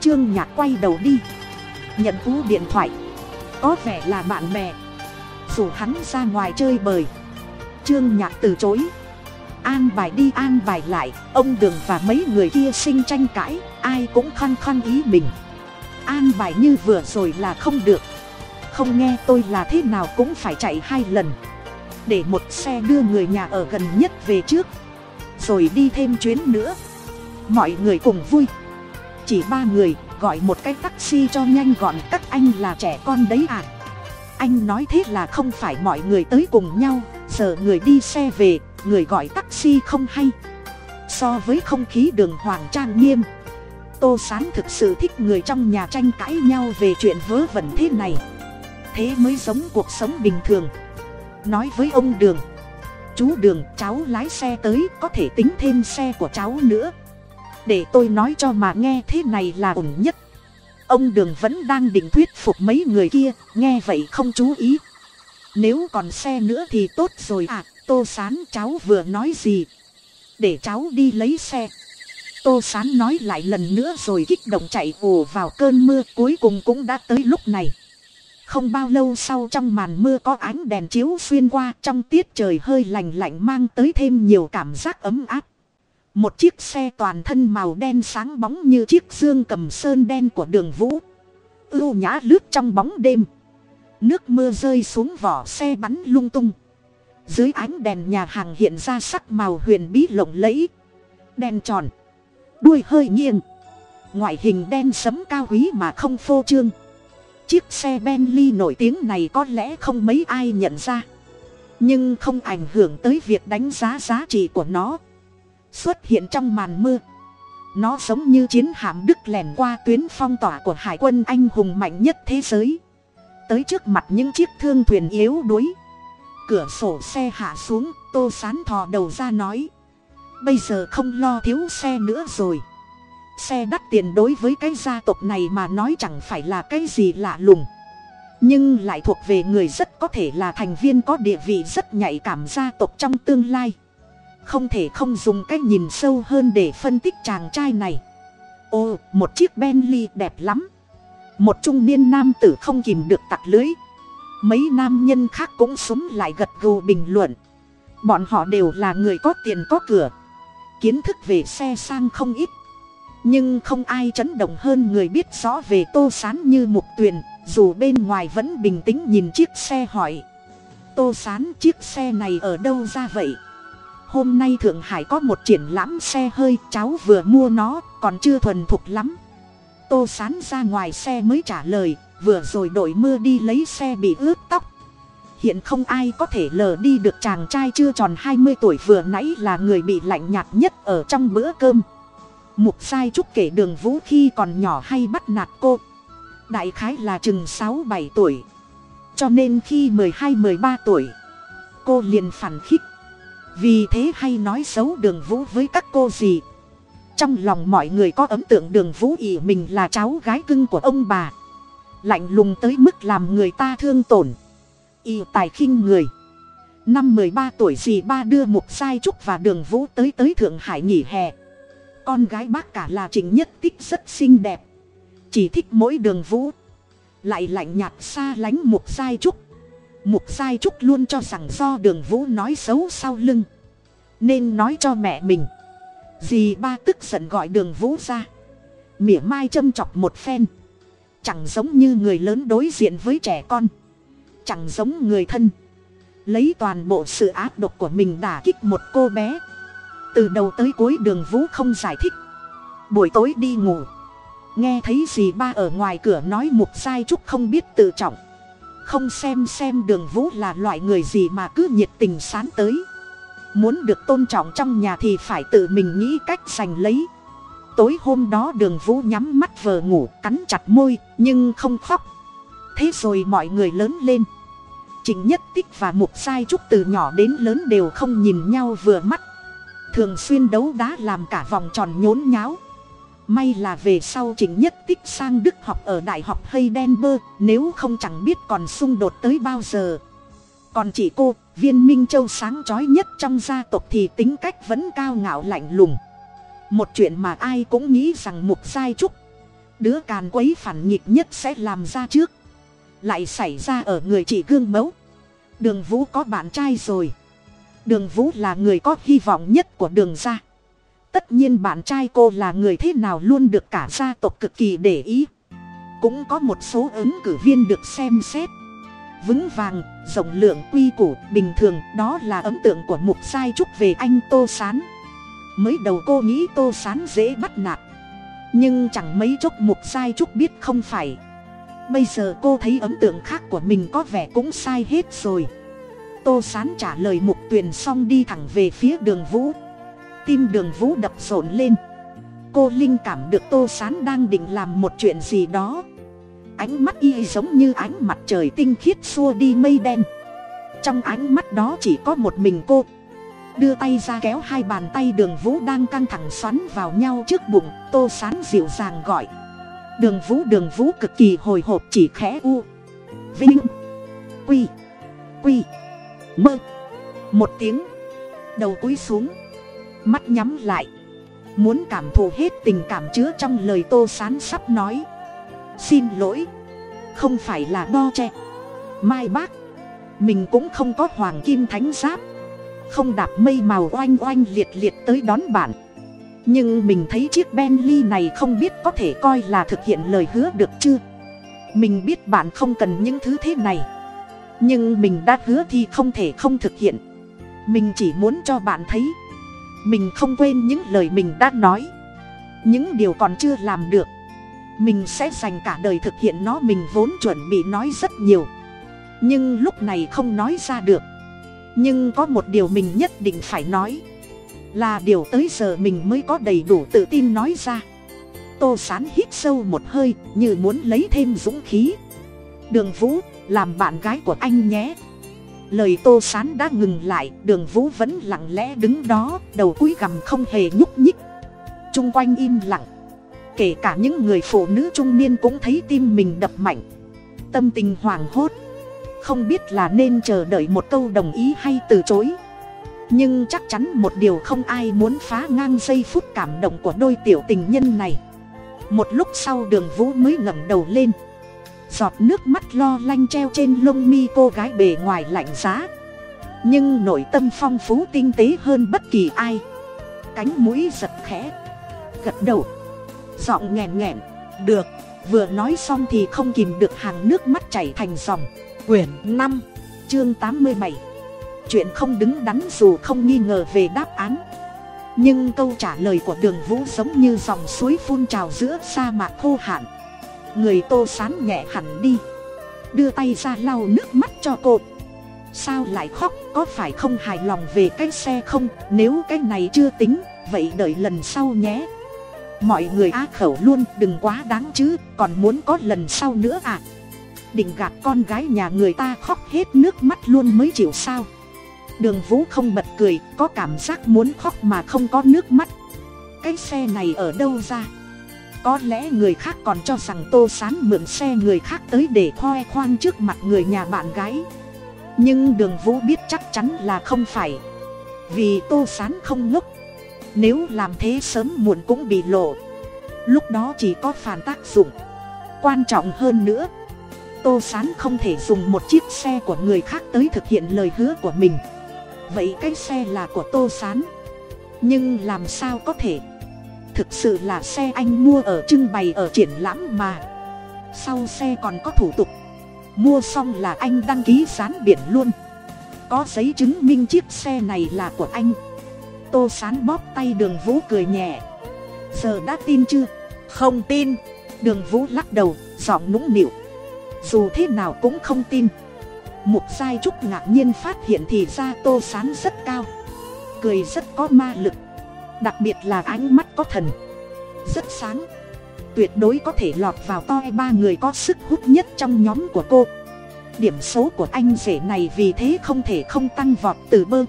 Trương nhạc quay đầu đi. Nhận cú điện thoại. Có vẻ là bạn bè. Dù hắn ra ngoài chơi bời. Trương nhạc từ chối an bài đi, an bài lại. Ông đường và mấy người kia sinh tranh cãi. Ai cũng khăng khăng ý mình. An bài như vừa rồi là không được. Không nghe tôi là thế nào cũng phải chạy hai lần. Để một xe đưa người nhà ở gần nhất về trước. Rồi đi thêm chuyến nữa. Mọi người cùng vui. Chỉ ba người, gọi một cái taxi cho nhanh gọn. Các anh là trẻ con đấy à. Anh nói thế là không phải mọi người tới cùng nhau. Giờ người đi xe về người gọi taxi không hay. So với không khí đường hoàng trang nghiêm, tô sán thực sự thích người trong nhà tranh cãi nhau về chuyện vớ vẩn thế này. Thế mới giống cuộc sống bình thường. Nói với ông đường, chú đường, cháu lái xe tới, có thể tính thêm xe của cháu nữa. Để tôi nói cho mà nghe thế này là ổn nhất. Ông đường vẫn đang định thuyết phục mấy người kia, nghe vậy không chú ý. Nếu còn xe nữa thì tốt rồi à tô sán cháu vừa nói gì? Để cháu đi lấy xe. Tô sán nói lại lần nữa rồi kích động chạy ồ vào cơn mưa cuối cùng cũng đã tới lúc này. Không bao lâu sau trong màn mưa có ánh đèn chiếu xuyên qua trong tiết trời hơi lành lạnh mang tới thêm nhiều cảm giác ấm áp. Một chiếc xe toàn thân màu đen sáng bóng như chiếc dương cầm sơn đen của đường vũ. Ưu nhã lướt trong bóng đêm. Nước mưa rơi xuống vỏ xe bắn lung tung dưới ánh đèn nhà hàng hiện ra sắc màu huyền bí lộng lẫy. Đen tròn. Đuôi hơi nghiêng. Ngoại hình đen sấm cao quý mà không phô trương. Chiếc xe bentley nổi tiếng này có lẽ không mấy ai nhận ra. Nhưng không ảnh hưởng tới việc đánh giá giá trị của nó. Xuất hiện trong màn mưa. Nó giống như chiến hạm đức lèn qua tuyến phong tỏa của hải quân anh hùng mạnh nhất thế giới. Tới trước mặt những chiếc thương thuyền yếu đuối cửa sổ xe hạ xuống, tô sán thò đầu ra nói, bây giờ không lo thiếu xe nữa rồi. Xe đắt tiền đối với cái gia tộc này mà nói chẳng phải là cái gì lạ lùng. Nhưng lại thuộc về người rất có thể là thành viên có địa vị rất nhạy cảm gia tộc trong tương lai. Không thể không dùng cái nhìn sâu hơn để phân tích chàng trai này. Ô, một chiếc bentley đẹp lắm. Một trung niên nam tử không kìm được tặc lưới mấy nam nhân khác cũng súng lại gật gù bình luận. Bọn họ đều là người có tiền có cửa. Kiến thức về xe sang không ít. Nhưng không ai chấn động hơn người biết rõ về tô sán như mục tuyền, dù bên ngoài vẫn bình tĩnh nhìn chiếc xe hỏi. Tô sán, chiếc xe này ở đâu ra vậy? Hôm nay thượng hải có một triển lãm xe hơi, cháu vừa mua nó, còn chưa thuần thục lắm. Tô sán ra ngoài xe mới trả lời vừa rồi đội mưa đi lấy xe bị ướt tóc. Hiện không ai có thể lờ đi được, chàng trai chưa tròn hai mươi tuổi vừa nãy là người bị lạnh nhạt nhất ở trong bữa cơm. Mục sai trúc kể đường vũ khi còn nhỏ hay bắt nạt cô. Đại khái là chừng sáu bảy tuổi. Cho nên khi mười hai mười ba tuổi, cô liền phản khích. Vì thế hay nói xấu đường vũ với các cô gì? Trong lòng mọi người có ấn tượng đường vũ ỉ mình là cháu gái cưng của ông bà lạnh lùng tới mức làm người ta thương tổn. Y tài khinh người. Năm mười ba tuổi dì ba đưa mục sai trúc và đường vũ tới tới thượng hải nghỉ hè. Con gái bác cả là trịnh nhất tích rất xinh đẹp. Chỉ thích mỗi đường vũ. Lại lạnh nhạt xa lánh mục sai trúc. Mục sai trúc luôn cho rằng do đường vũ nói xấu sau lưng. Nên nói cho mẹ mình. Dì ba tức giận gọi đường vũ ra. Mỉa mai châm chọc một phen chẳng giống như người lớn đối diện với trẻ con. Chẳng giống người thân. Lấy toàn bộ sự áp độc của mình đả kích một cô bé. Từ đầu tới cuối đường vũ không giải thích. Buổi tối đi ngủ. Nghe thấy gì ba ở ngoài cửa nói mục sai trúc không biết tự trọng. Không xem xem đường vũ là loại người gì mà cứ nhiệt tình sán tới. Muốn được tôn trọng trong nhà thì phải tự mình nghĩ cách giành lấy tối hôm đó đường vũ nhắm mắt vờ ngủ, cắn chặt môi, nhưng không khóc. Thế rồi mọi người lớn lên. Trịnh nhất tích và mục sai trúc từ nhỏ đến lớn đều không nhìn nhau vừa mắt. Thường xuyên đấu đá làm cả vòng tròn nhốn nháo. May là về sau trịnh nhất tích sang đức học ở đại học hay đen bơ nếu không chẳng biết còn xung đột tới bao giờ. Còn chị cô, viên minh châu sáng trói nhất trong gia tộc thì tính cách vẫn cao ngạo lạnh lùng một chuyện mà ai cũng nghĩ rằng mục sai trúc. Đứa càn quấy phản nghịch nhất sẽ làm ra trước. Lại xảy ra ở người chị gương mẫu. Đường vũ có bạn trai rồi. Đường vũ là người có hy vọng nhất của đường gia. Tất nhiên bạn trai cô là người thế nào luôn được cả gia tộc cực kỳ để ý. Cũng có một số ứng cử viên được xem xét. Vững vàng, rộng lượng quy củ, bình thường, đó là ấn tượng của mục sai trúc về anh tô s á n mới đầu cô nghĩ tô s á n dễ bắt nạt. Nhưng chẳng mấy chốc mục sai trúc biết không phải. Bây giờ cô thấy ấn tượng khác của mình có vẻ cũng sai hết rồi. Tô s á n trả lời mục tuyền xong đi thẳng về phía đường vũ. Tim đường vũ đập rộn lên. Cô linh cảm được tô s á n đang định làm một chuyện gì đó. Ánh mắt y giống như ánh mặt trời tinh khiết xua đi mây đen. Trong ánh mắt đó chỉ có một mình cô đưa tay ra kéo hai bàn tay đường vũ đang căng thẳng xoắn vào nhau trước bụng, tô sán dịu dàng gọi. Đường vũ đường vũ cực kỳ hồi hộp chỉ khẽ u. Vinh, quy quy, mơ. Một tiếng, đầu cúi xuống. Mắt nhắm lại. Muốn cảm thụ hết tình cảm chứa trong lời tô sán sắp nói. Xin lỗi. Không phải là đo tre mai bác. Mình cũng không có hoàng kim thánh giáp không đạp mây màu oanh oanh liệt liệt tới đón bạn. Nhưng mình thấy chiếc Benly này không biết có thể coi là thực hiện lời hứa được chưa? Mình biết bạn không cần những thứ thế này. Nhưng mình đã hứa thì không thể không thực hiện. Mình chỉ muốn cho bạn thấy, mình không quên những lời mình đã nói. Những điều còn chưa làm được, mình sẽ dành cả đời thực hiện nó. Mình vốn chuẩn bị nói rất nhiều, nhưng lúc này không nói ra được nhưng có một điều mình nhất định phải nói. Là điều tới giờ mình mới có đầy đủ tự tin nói ra. Tô sán hít sâu một hơi, như muốn lấy thêm dũng khí. Đường vũ, làm bạn gái của anh nhé. Lời tô sán đã ngừng lại, đường vũ vẫn lặng lẽ đứng đó, đầu cúi gằm không hề nhúc nhích. Chung quanh im lặng. Kể cả những người phụ nữ trung niên cũng thấy tim mình đập mạnh. Tâm tình hoảng hốt không biết là nên chờ đợi một câu đồng ý hay từ chối. Nhưng chắc chắn một điều không ai muốn phá ngang giây phút cảm động của đôi tiểu tình nhân này. Một lúc sau đường vũ mới ngẩng đầu lên. Giọt nước mắt lo lanh treo trên lông mi cô gái bề ngoài lạnh giá. Nhưng nội tâm phong phú tinh tế hơn bất kỳ ai. Cánh mũi giật khẽ, gật đầu. Giọng nghèn nghẹn, được, vừa nói xong thì không kìm được hàng nước mắt chảy thành dòng quyển năm, chương tám mươi bảy. Chuyện không đứng đắn dù không nghi ngờ về đáp án. Nhưng câu trả lời của đường vũ giống như dòng suối phun trào giữa sa mạc khô hạn. Người tô sán nhẹ hẳn đi. Đưa tay ra lau nước mắt cho cô. Sao lại khóc? Có phải không hài lòng về cái xe không? Nếu cái này chưa tính, vậy đợi lần sau nhé. Mọi người á khẩu luôn, đừng quá đáng chứ, còn muốn có lần sau nữa à? Định gạt con gái nhà người ta khóc hết nước mắt luôn mới chịu sao. Đường vũ không bật cười, có cảm giác muốn khóc mà không có nước mắt. Cái xe này ở đâu ra? Có lẽ người khác còn cho rằng tô sán mượn xe người khác tới để khoe khoang trước mặt người nhà bạn gái. Nhưng đường vũ biết chắc chắn là không phải. Vì tô sán không ngốc. Nếu làm thế sớm muộn cũng bị lộ. Lúc đó chỉ có phản tác dụng. Quan trọng hơn nữa tô sán không thể dùng một chiếc xe của người khác tới thực hiện lời hứa của mình. Vậy cái xe là của tô sán. Nhưng làm sao có thể? Thực sự là xe anh mua ở trưng bày ở triển lãm mà. Sau xe còn có thủ tục. Mua xong là anh đăng ký sán biển luôn. Có giấy chứng minh chiếc xe này là của anh. Tô sán bóp tay đường vũ cười nhẹ. Giờ đã tin chưa? Không tin. Đường vũ lắc đầu, giọng nũng nịu dù thế nào cũng không tin. Mục giai trúc ngạc nhiên phát hiện thì ra tô sán rất cao, cười rất có ma lực, đặc biệt là ánh mắt có thần. Rất sáng, tuyệt đối có thể lọt vào toi ba người có sức hút nhất trong nhóm của cô. Điểm số của anh rể này vì thế không thể không tăng vọt từ bơ.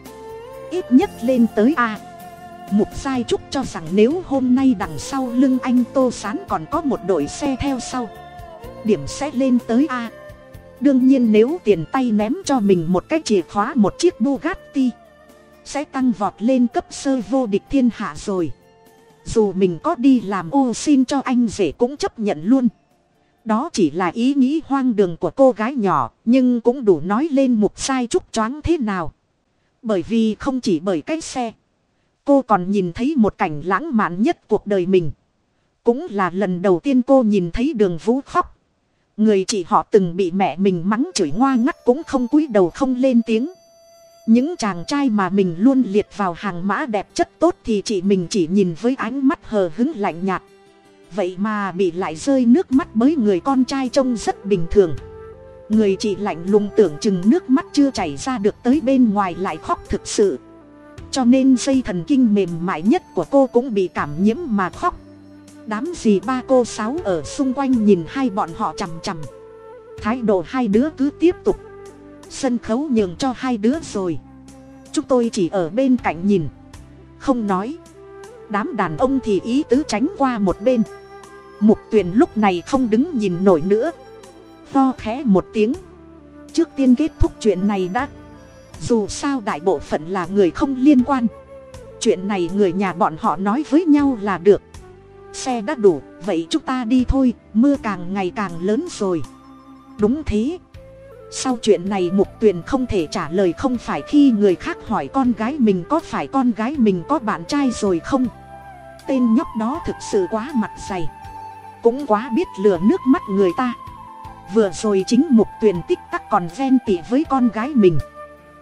Ít nhất lên tới a. Mục giai trúc cho rằng nếu hôm nay đằng sau lưng anh tô sán còn có một đội xe theo sau điểm sẽ lên tới a. Đương nhiên nếu tiền tay ném cho mình một cái chìa khóa một chiếc bugatti, sẽ tăng vọt lên cấp sơ vô địch thiên hạ rồi. Dù mình có đi làm ô xin cho anh rể cũng chấp nhận luôn. Đó chỉ là ý nghĩ hoang đường của cô gái nhỏ, nhưng cũng đủ nói lên mục sai trúc choáng thế nào. Bởi vì không chỉ bởi cái xe, cô còn nhìn thấy một cảnh lãng mạn nhất cuộc đời mình. Cũng là lần đầu tiên cô nhìn thấy đường vũ khóc người chị họ từng bị mẹ mình mắng chửi ngoa ngắt cũng không cúi đầu không lên tiếng. Những chàng trai mà mình luôn liệt vào hàng mã đẹp chất tốt thì chị mình chỉ nhìn với ánh mắt hờ hứng lạnh nhạt. Vậy mà bị lại rơi nước mắt với người con trai trông rất bình thường. Người chị lạnh lùng tưởng chừng nước mắt chưa chảy ra được tới bên ngoài lại khóc thực sự. Cho nên dây thần kinh mềm mại nhất của cô cũng bị cảm nhiễm mà khóc đám gì ba cô sáu ở xung quanh nhìn hai bọn họ chằm chằm. Thái độ hai đứa cứ tiếp tục. Sân khấu nhường cho hai đứa rồi. Chúng tôi chỉ ở bên cạnh nhìn. Không nói. Đám đàn ông thì ý tứ tránh qua một bên. Mục tuyền lúc này không đứng nhìn nổi nữa. Lo khẽ một tiếng. Trước tiên kết thúc chuyện này đã. Dù sao đại bộ phận là người không liên quan. Chuyện này người nhà bọn họ nói với nhau là được xe đã đủ, vậy chúng ta đi thôi, mưa càng ngày càng lớn rồi. Đúng thế. Sau chuyện này mục tuyền không thể trả lời không phải khi người khác hỏi con gái mình có phải con gái mình có bạn trai rồi không. Tên nhóc đó thực sự quá mặt dày. Cũng quá biết lừa nước mắt người ta. Vừa rồi chính mục tuyền tích tắc còn ghen tị với con gái mình.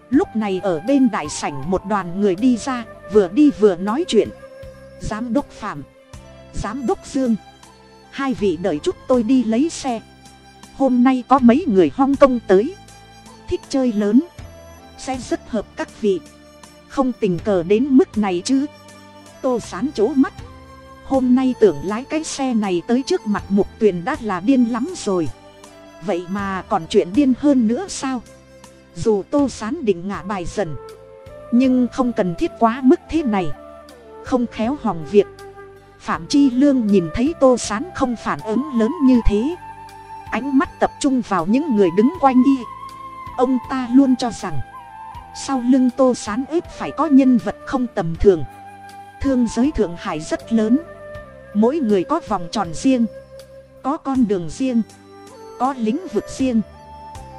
Lúc này ở bên đại sảnh một đoàn người đi ra, vừa đi vừa nói chuyện. Giám đốc phạm giám đốc dương. Hai vị đợi chút tôi đi lấy xe. Hôm nay có mấy người hong kong tới. Thích chơi lớn. Sẽ rất hợp các vị. Không tình cờ đến mức này chứ. Tô sán chỗ mắt. Hôm nay tưởng lái cái xe này tới trước mặt mục tuyền đã là điên lắm rồi. Vậy mà còn chuyện điên hơn nữa sao? Dù tô sán định ngả bài dần, nhưng không cần thiết quá mức thế này. Không khéo hỏng việc phạm chi lương nhìn thấy tô sán không phản ứng lớn như thế. Ánh mắt tập trung vào những người đứng quanh y. Ông ta luôn cho rằng, sau lưng tô sán ít phải có nhân vật không tầm thường. Thương giới thượng hải rất lớn. Mỗi người có vòng tròn riêng, có con đường riêng, có lĩnh vực riêng.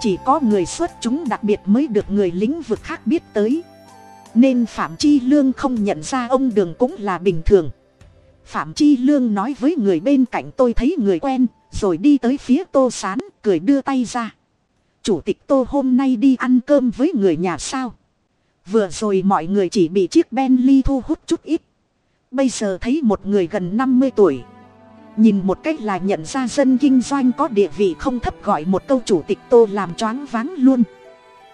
Chỉ có người xuất chúng đặc biệt mới được người lĩnh vực khác biết tới. Nên phạm chi lương không nhận ra ông đường cũng là bình thường phạm chi lương nói với người bên cạnh tôi thấy người quen, rồi đi tới phía tô sán, cười đưa tay ra. Chủ tịch tô hôm nay đi ăn cơm với người nhà sao? Vừa rồi mọi người chỉ bị chiếc bentley thu hút chút ít. Bây giờ thấy một người gần năm mươi tuổi. Nhìn một cách là nhận ra dân kinh doanh có địa vị không thấp gọi một câu chủ tịch tô làm choáng váng luôn.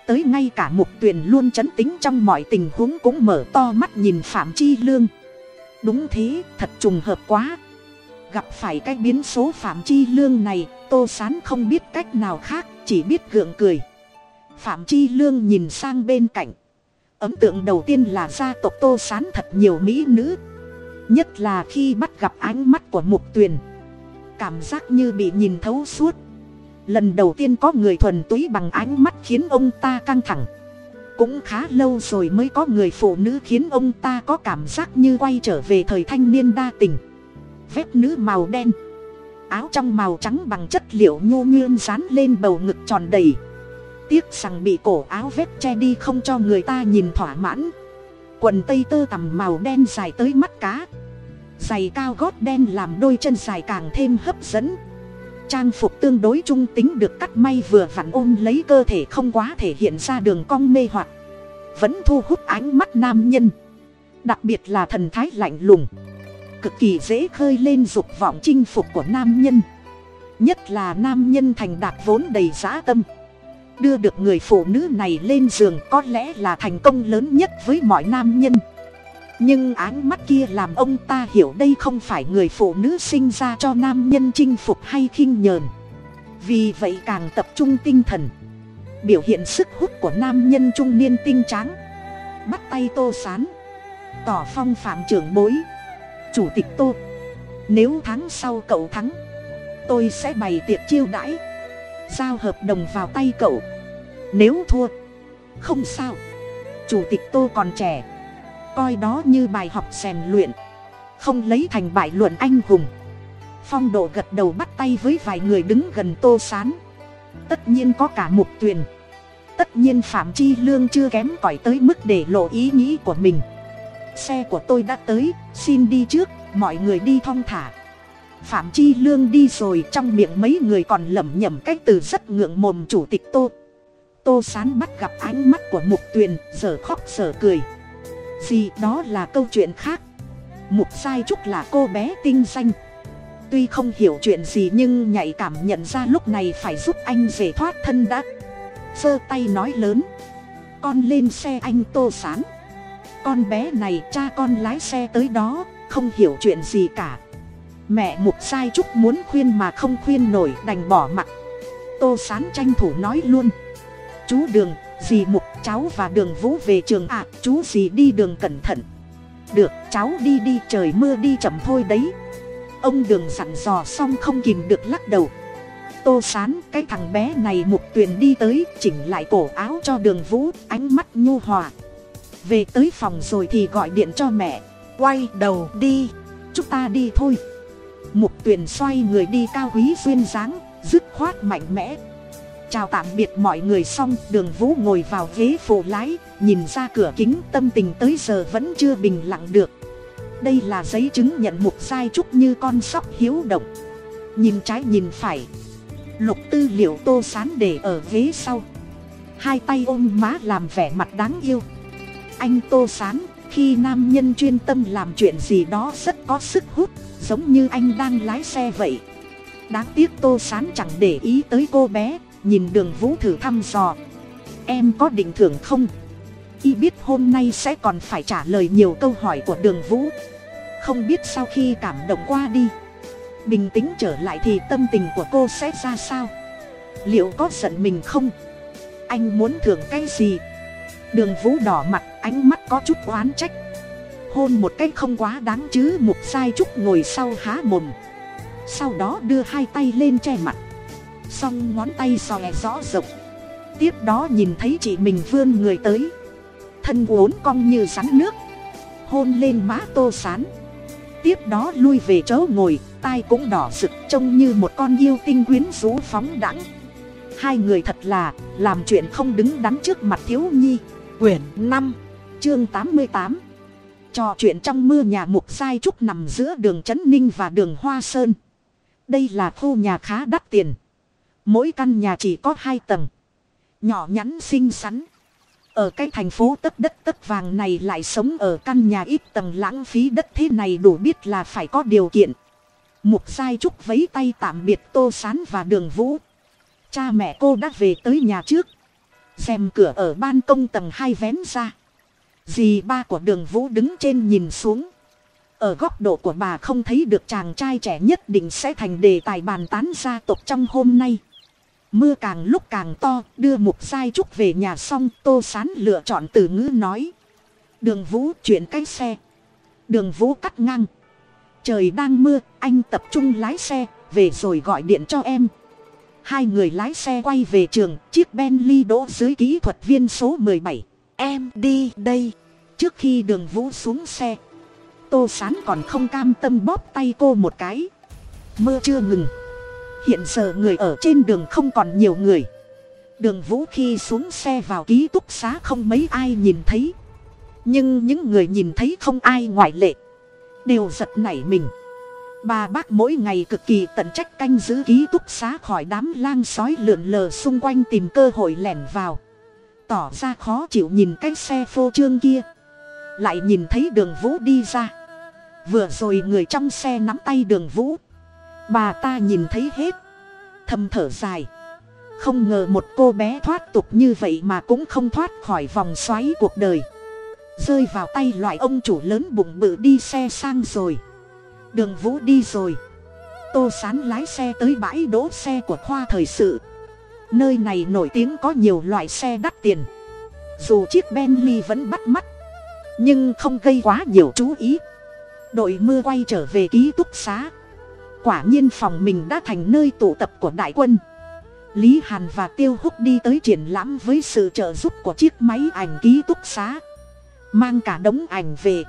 Tới ngay cả mục tuyền luôn chấn tính trong mọi tình huống cũng mở to mắt nhìn phạm chi lương đúng thế, thật trùng hợp quá. Gặp phải cái biến số phạm chi lương này, tô sán không biết cách nào khác, chỉ biết gượng cười. Phạm chi lương nhìn sang bên cạnh. Ấn tượng đầu tiên là gia tộc tô sán thật nhiều mỹ nữ. Nhất là khi bắt gặp ánh mắt của mục tuyền. Cảm giác như bị nhìn thấu suốt. Lần đầu tiên có người thuần túy bằng ánh mắt khiến ông ta căng thẳng cũng khá lâu rồi mới có người phụ nữ khiến ông ta có cảm giác như quay trở về thời thanh niên đa tình. Vét nữ màu đen. Áo trong màu trắng bằng chất liệu nhô nhương dán lên bầu ngực tròn đầy. Tiếc rằng bị cổ áo vét che đi không cho người ta nhìn thỏa mãn. Quần tây tơ tằm màu đen dài tới mắt cá. Giày cao gót đen làm đôi chân dài càng thêm hấp dẫn trang phục tương đối trung tính được cắt may vừa vặn ôm lấy cơ thể không quá thể hiện ra đường cong mê hoặc. Vẫn thu hút ánh mắt nam nhân. Đặc biệt là thần thái lạnh lùng. Cực kỳ dễ khơi lên dục vọng chinh phục của nam nhân. Nhất là nam nhân thành đạt vốn đầy giã tâm. Đưa được người phụ nữ này lên giường có lẽ là thành công lớn nhất với mọi nam nhân nhưng áng mắt kia làm ông ta hiểu đây không phải người phụ nữ sinh ra cho nam nhân chinh phục hay khinh nhờn. Vì vậy càng tập trung tinh thần, biểu hiện sức hút của nam nhân trung niên tinh tráng. Bắt tay tô sán, tỏ phong phạm trưởng bối, chủ tịch tô. Nếu tháng sau cậu thắng, tôi sẽ bày tiệc chiêu đãi, giao hợp đồng vào tay cậu. Nếu thua, không sao. Chủ tịch tô còn trẻ coi đó như bài học rèn luyện. Không lấy thành bại luận anh hùng. Phong độ gật đầu bắt tay với vài người đứng gần tô s á n tất nhiên có cả mục tuyền. Tất nhiên phạm chi lương chưa kém cỏi tới mức để lộ ý nghĩ của mình. Xe của tôi đã tới, xin đi trước, mọi người đi thong thả. Phạm chi lương đi rồi, trong miệng mấy người còn lẩm nhẩm cái từ rất ngượng mồm chủ tịch tô. Tô sán bắt gặp ánh mắt của mục tuyền, giờ khóc giờ cười gì đó là câu chuyện khác. Mục sai trúc là cô bé tinh danh tuy không hiểu chuyện gì nhưng nhạy cảm nhận ra lúc này phải giúp anh về thoát thân đã. Giơ tay nói lớn. Con lên xe anh tô sán. Con bé này cha con lái xe tới đó, không hiểu chuyện gì cả. Mẹ mục sai trúc muốn khuyên mà không khuyên nổi đành bỏ mặt tô sán tranh thủ nói luôn. Chú đường dì mục cháu và đường vũ về trường ạ. À, chú dì đi đường cẩn thận. Được cháu đi đi trời mưa đi chậm thôi đấy. Ông đường dặn dò xong không kìm được lắc đầu. Tô sán cái thằng bé này mục tuyền đi tới chỉnh lại cổ áo cho đường vũ ánh mắt nhu hòa. Về tới phòng rồi thì gọi điện cho mẹ. Quay đầu đi chúng ta đi thôi. Mục tuyền xoay người đi cao quý duyên dáng dứt khoát mạnh mẽ chào tạm biệt mọi người xong, đường vũ ngồi vào ghế phụ lái, nhìn ra cửa kính, tâm tình tới giờ vẫn chưa bình lặng được. Đây là giấy chứng nhận mục sai trúc như con sóc hiếu động. Nhìn trái nhìn phải. Lục tư liệu tô sán để ở ghế sau. Hai tay ôm má làm vẻ mặt đáng yêu. Anh tô sán, khi nam nhân chuyên tâm làm chuyện gì đó rất có sức hút, giống như anh đang lái xe vậy. Đáng tiếc tô sán chẳng để ý tới cô bé nhìn đường vũ thử thăm dò. Em có định thưởng không? Y biết hôm nay sẽ còn phải trả lời nhiều câu hỏi của đường vũ. Không biết sau khi cảm động qua đi, bình tĩnh trở lại thì tâm tình của cô sẽ ra sao? Liệu có giận mình không? Anh muốn thưởng cái gì? Đường vũ đỏ mặt, ánh mắt có chút oán trách. Hôn một cái không quá đáng chứ mục sai trúc ngồi sau há mồm. Sau đó đưa hai tay lên che mặt xong ngón tay xòe rõ rộng. Tiếp đó nhìn thấy chị mình vươn người tới. Thân uốn cong như rắn nước. Hôn lên má tô sán. Tiếp đó lui về chỗ ngồi, tai cũng đỏ rực trông như một con yêu tinh quyến rũ phóng đẳng hai người thật là, làm chuyện không đứng đắn trước mặt thiếu nhi. Quyển năm, chương tám mươi tám. Trò chuyện trong mưa nhà mục sai trúc nằm giữa đường trấn ninh và đường hoa sơn. Đây là khu nhà khá đắt tiền mỗi căn nhà chỉ có hai tầng. Nhỏ nhắn xinh xắn. Ở cái thành phố tất đất tất vàng này lại sống ở căn nhà ít tầng lãng phí đất thế này đủ biết là phải có điều kiện. Mục sai trúc vấy tay tạm biệt tô sán và đường vũ. Cha mẹ cô đã về tới nhà trước. Xem cửa ở ban công tầng hai vén ra. Dì ba của đường vũ đứng trên nhìn xuống. Ở góc độ của bà không thấy được chàng trai trẻ nhất định sẽ thành đề tài bàn tán gia tộc trong hôm nay mưa càng lúc càng to, đưa mục sai trúc về nhà xong, tô sán lựa chọn từ ngữ nói. Đường vũ chuyển cái xe. Đường vũ cắt ngang. Trời đang mưa, anh tập trung lái xe, về rồi gọi điện cho em. Hai người lái xe quay về trường, chiếc bentley đỗ dưới kỹ thuật viên số mười bảy. Em đi đây. Trước khi đường vũ xuống xe, tô sán còn không cam tâm bóp tay cô một cái. Mưa chưa ngừng hiện giờ người ở trên đường không còn nhiều người. Đường vũ khi xuống xe vào ký túc xá không mấy ai nhìn thấy. Nhưng những người nhìn thấy không ai ngoại lệ. Đều giật nảy mình. Bà bác mỗi ngày cực kỳ tận trách canh giữ ký túc xá khỏi đám lang sói lượn lờ xung quanh tìm cơ hội lẻn vào. Tỏ ra khó chịu nhìn cái xe phô trương kia. Lại nhìn thấy đường vũ đi ra. Vừa rồi người trong xe nắm tay đường vũ bà ta nhìn thấy hết. Thầm thở dài. Không ngờ một cô bé thoát tục như vậy mà cũng không thoát khỏi vòng xoáy cuộc đời. Rơi vào tay loại ông chủ lớn bụng bự đi xe sang rồi. Đường vũ đi rồi. Tô sán lái xe tới bãi đỗ xe của khoa thời sự. Nơi này nổi tiếng có nhiều loại xe đắt tiền. Dù chiếc bentley vẫn bắt mắt, nhưng không gây quá nhiều chú ý. Đội mưa quay trở về ký túc xá quả nhiên phòng mình đã thành nơi tụ tập của đại quân. Lý hàn và tiêu húc đi tới triển lãm với sự trợ giúp của chiếc máy ảnh ký túc xá, mang cả đống ảnh về.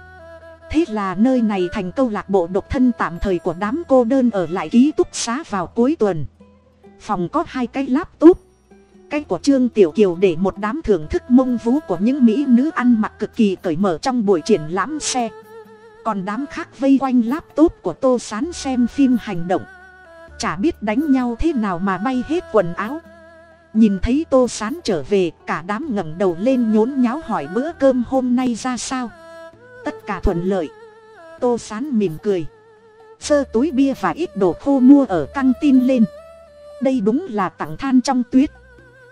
Thế là nơi này thành câu lạc bộ độc thân tạm thời của đám cô đơn ở lại ký túc xá vào cuối tuần. Phòng có hai cái laptop, cái của trương tiểu kiều để một đám thưởng thức mông vú của những mỹ nữ ăn mặc cực kỳ cởi mở trong buổi triển lãm xe còn đám khác vây quanh laptop của tô sán xem phim hành động. Chả biết đánh nhau thế nào mà bay hết quần áo. Nhìn thấy tô sán trở về, cả đám ngẩng đầu lên nhốn nháo hỏi bữa cơm hôm nay ra sao. Tất cả thuận lợi. Tô sán mỉm cười. Sơ túi bia và ít đồ khô mua ở căng tin lên. Đây đúng là tặng than trong tuyết.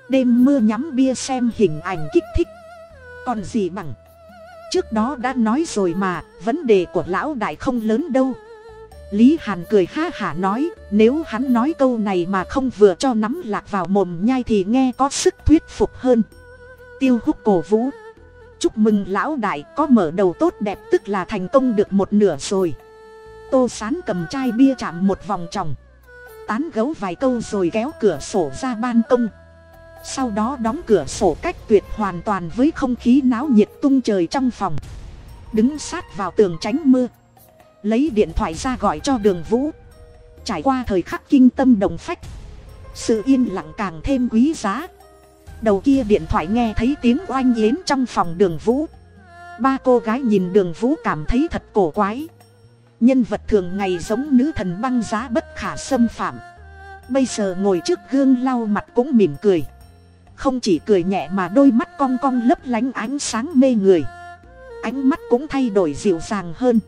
Đêm mưa nhắm bia xem hình ảnh kích thích. Còn gì bằng trước đó đã nói rồi mà, vấn đề của lão đại không lớn đâu. Lý hàn cười ha hả nói, nếu hắn nói câu này mà không vừa cho nắm lạc vào mồm nhai thì nghe có sức thuyết phục hơn. Tiêu hút cổ vũ. Chúc mừng lão đại, có mở đầu tốt đẹp tức là thành công được một nửa rồi. Tô sán cầm chai bia chạm một vòng tròng. Tán gấu vài câu rồi kéo cửa sổ ra ban công sau đó đóng cửa sổ cách tuyệt hoàn toàn với không khí náo nhiệt tung trời trong phòng. Đứng sát vào tường tránh mưa. Lấy điện thoại ra gọi cho đường vũ. Trải qua thời khắc kinh tâm đồng phách, sự yên lặng càng thêm quý giá. Đầu kia điện thoại nghe thấy tiếng oanh yến trong phòng đường vũ. Ba cô gái nhìn đường vũ cảm thấy thật cổ quái. Nhân vật thường ngày giống nữ thần băng giá bất khả xâm phạm. Bây giờ ngồi trước gương lau mặt cũng mỉm cười không chỉ cười nhẹ mà đôi mắt cong cong lấp lánh ánh sáng mê người. Ánh mắt cũng thay đổi dịu dàng hơn.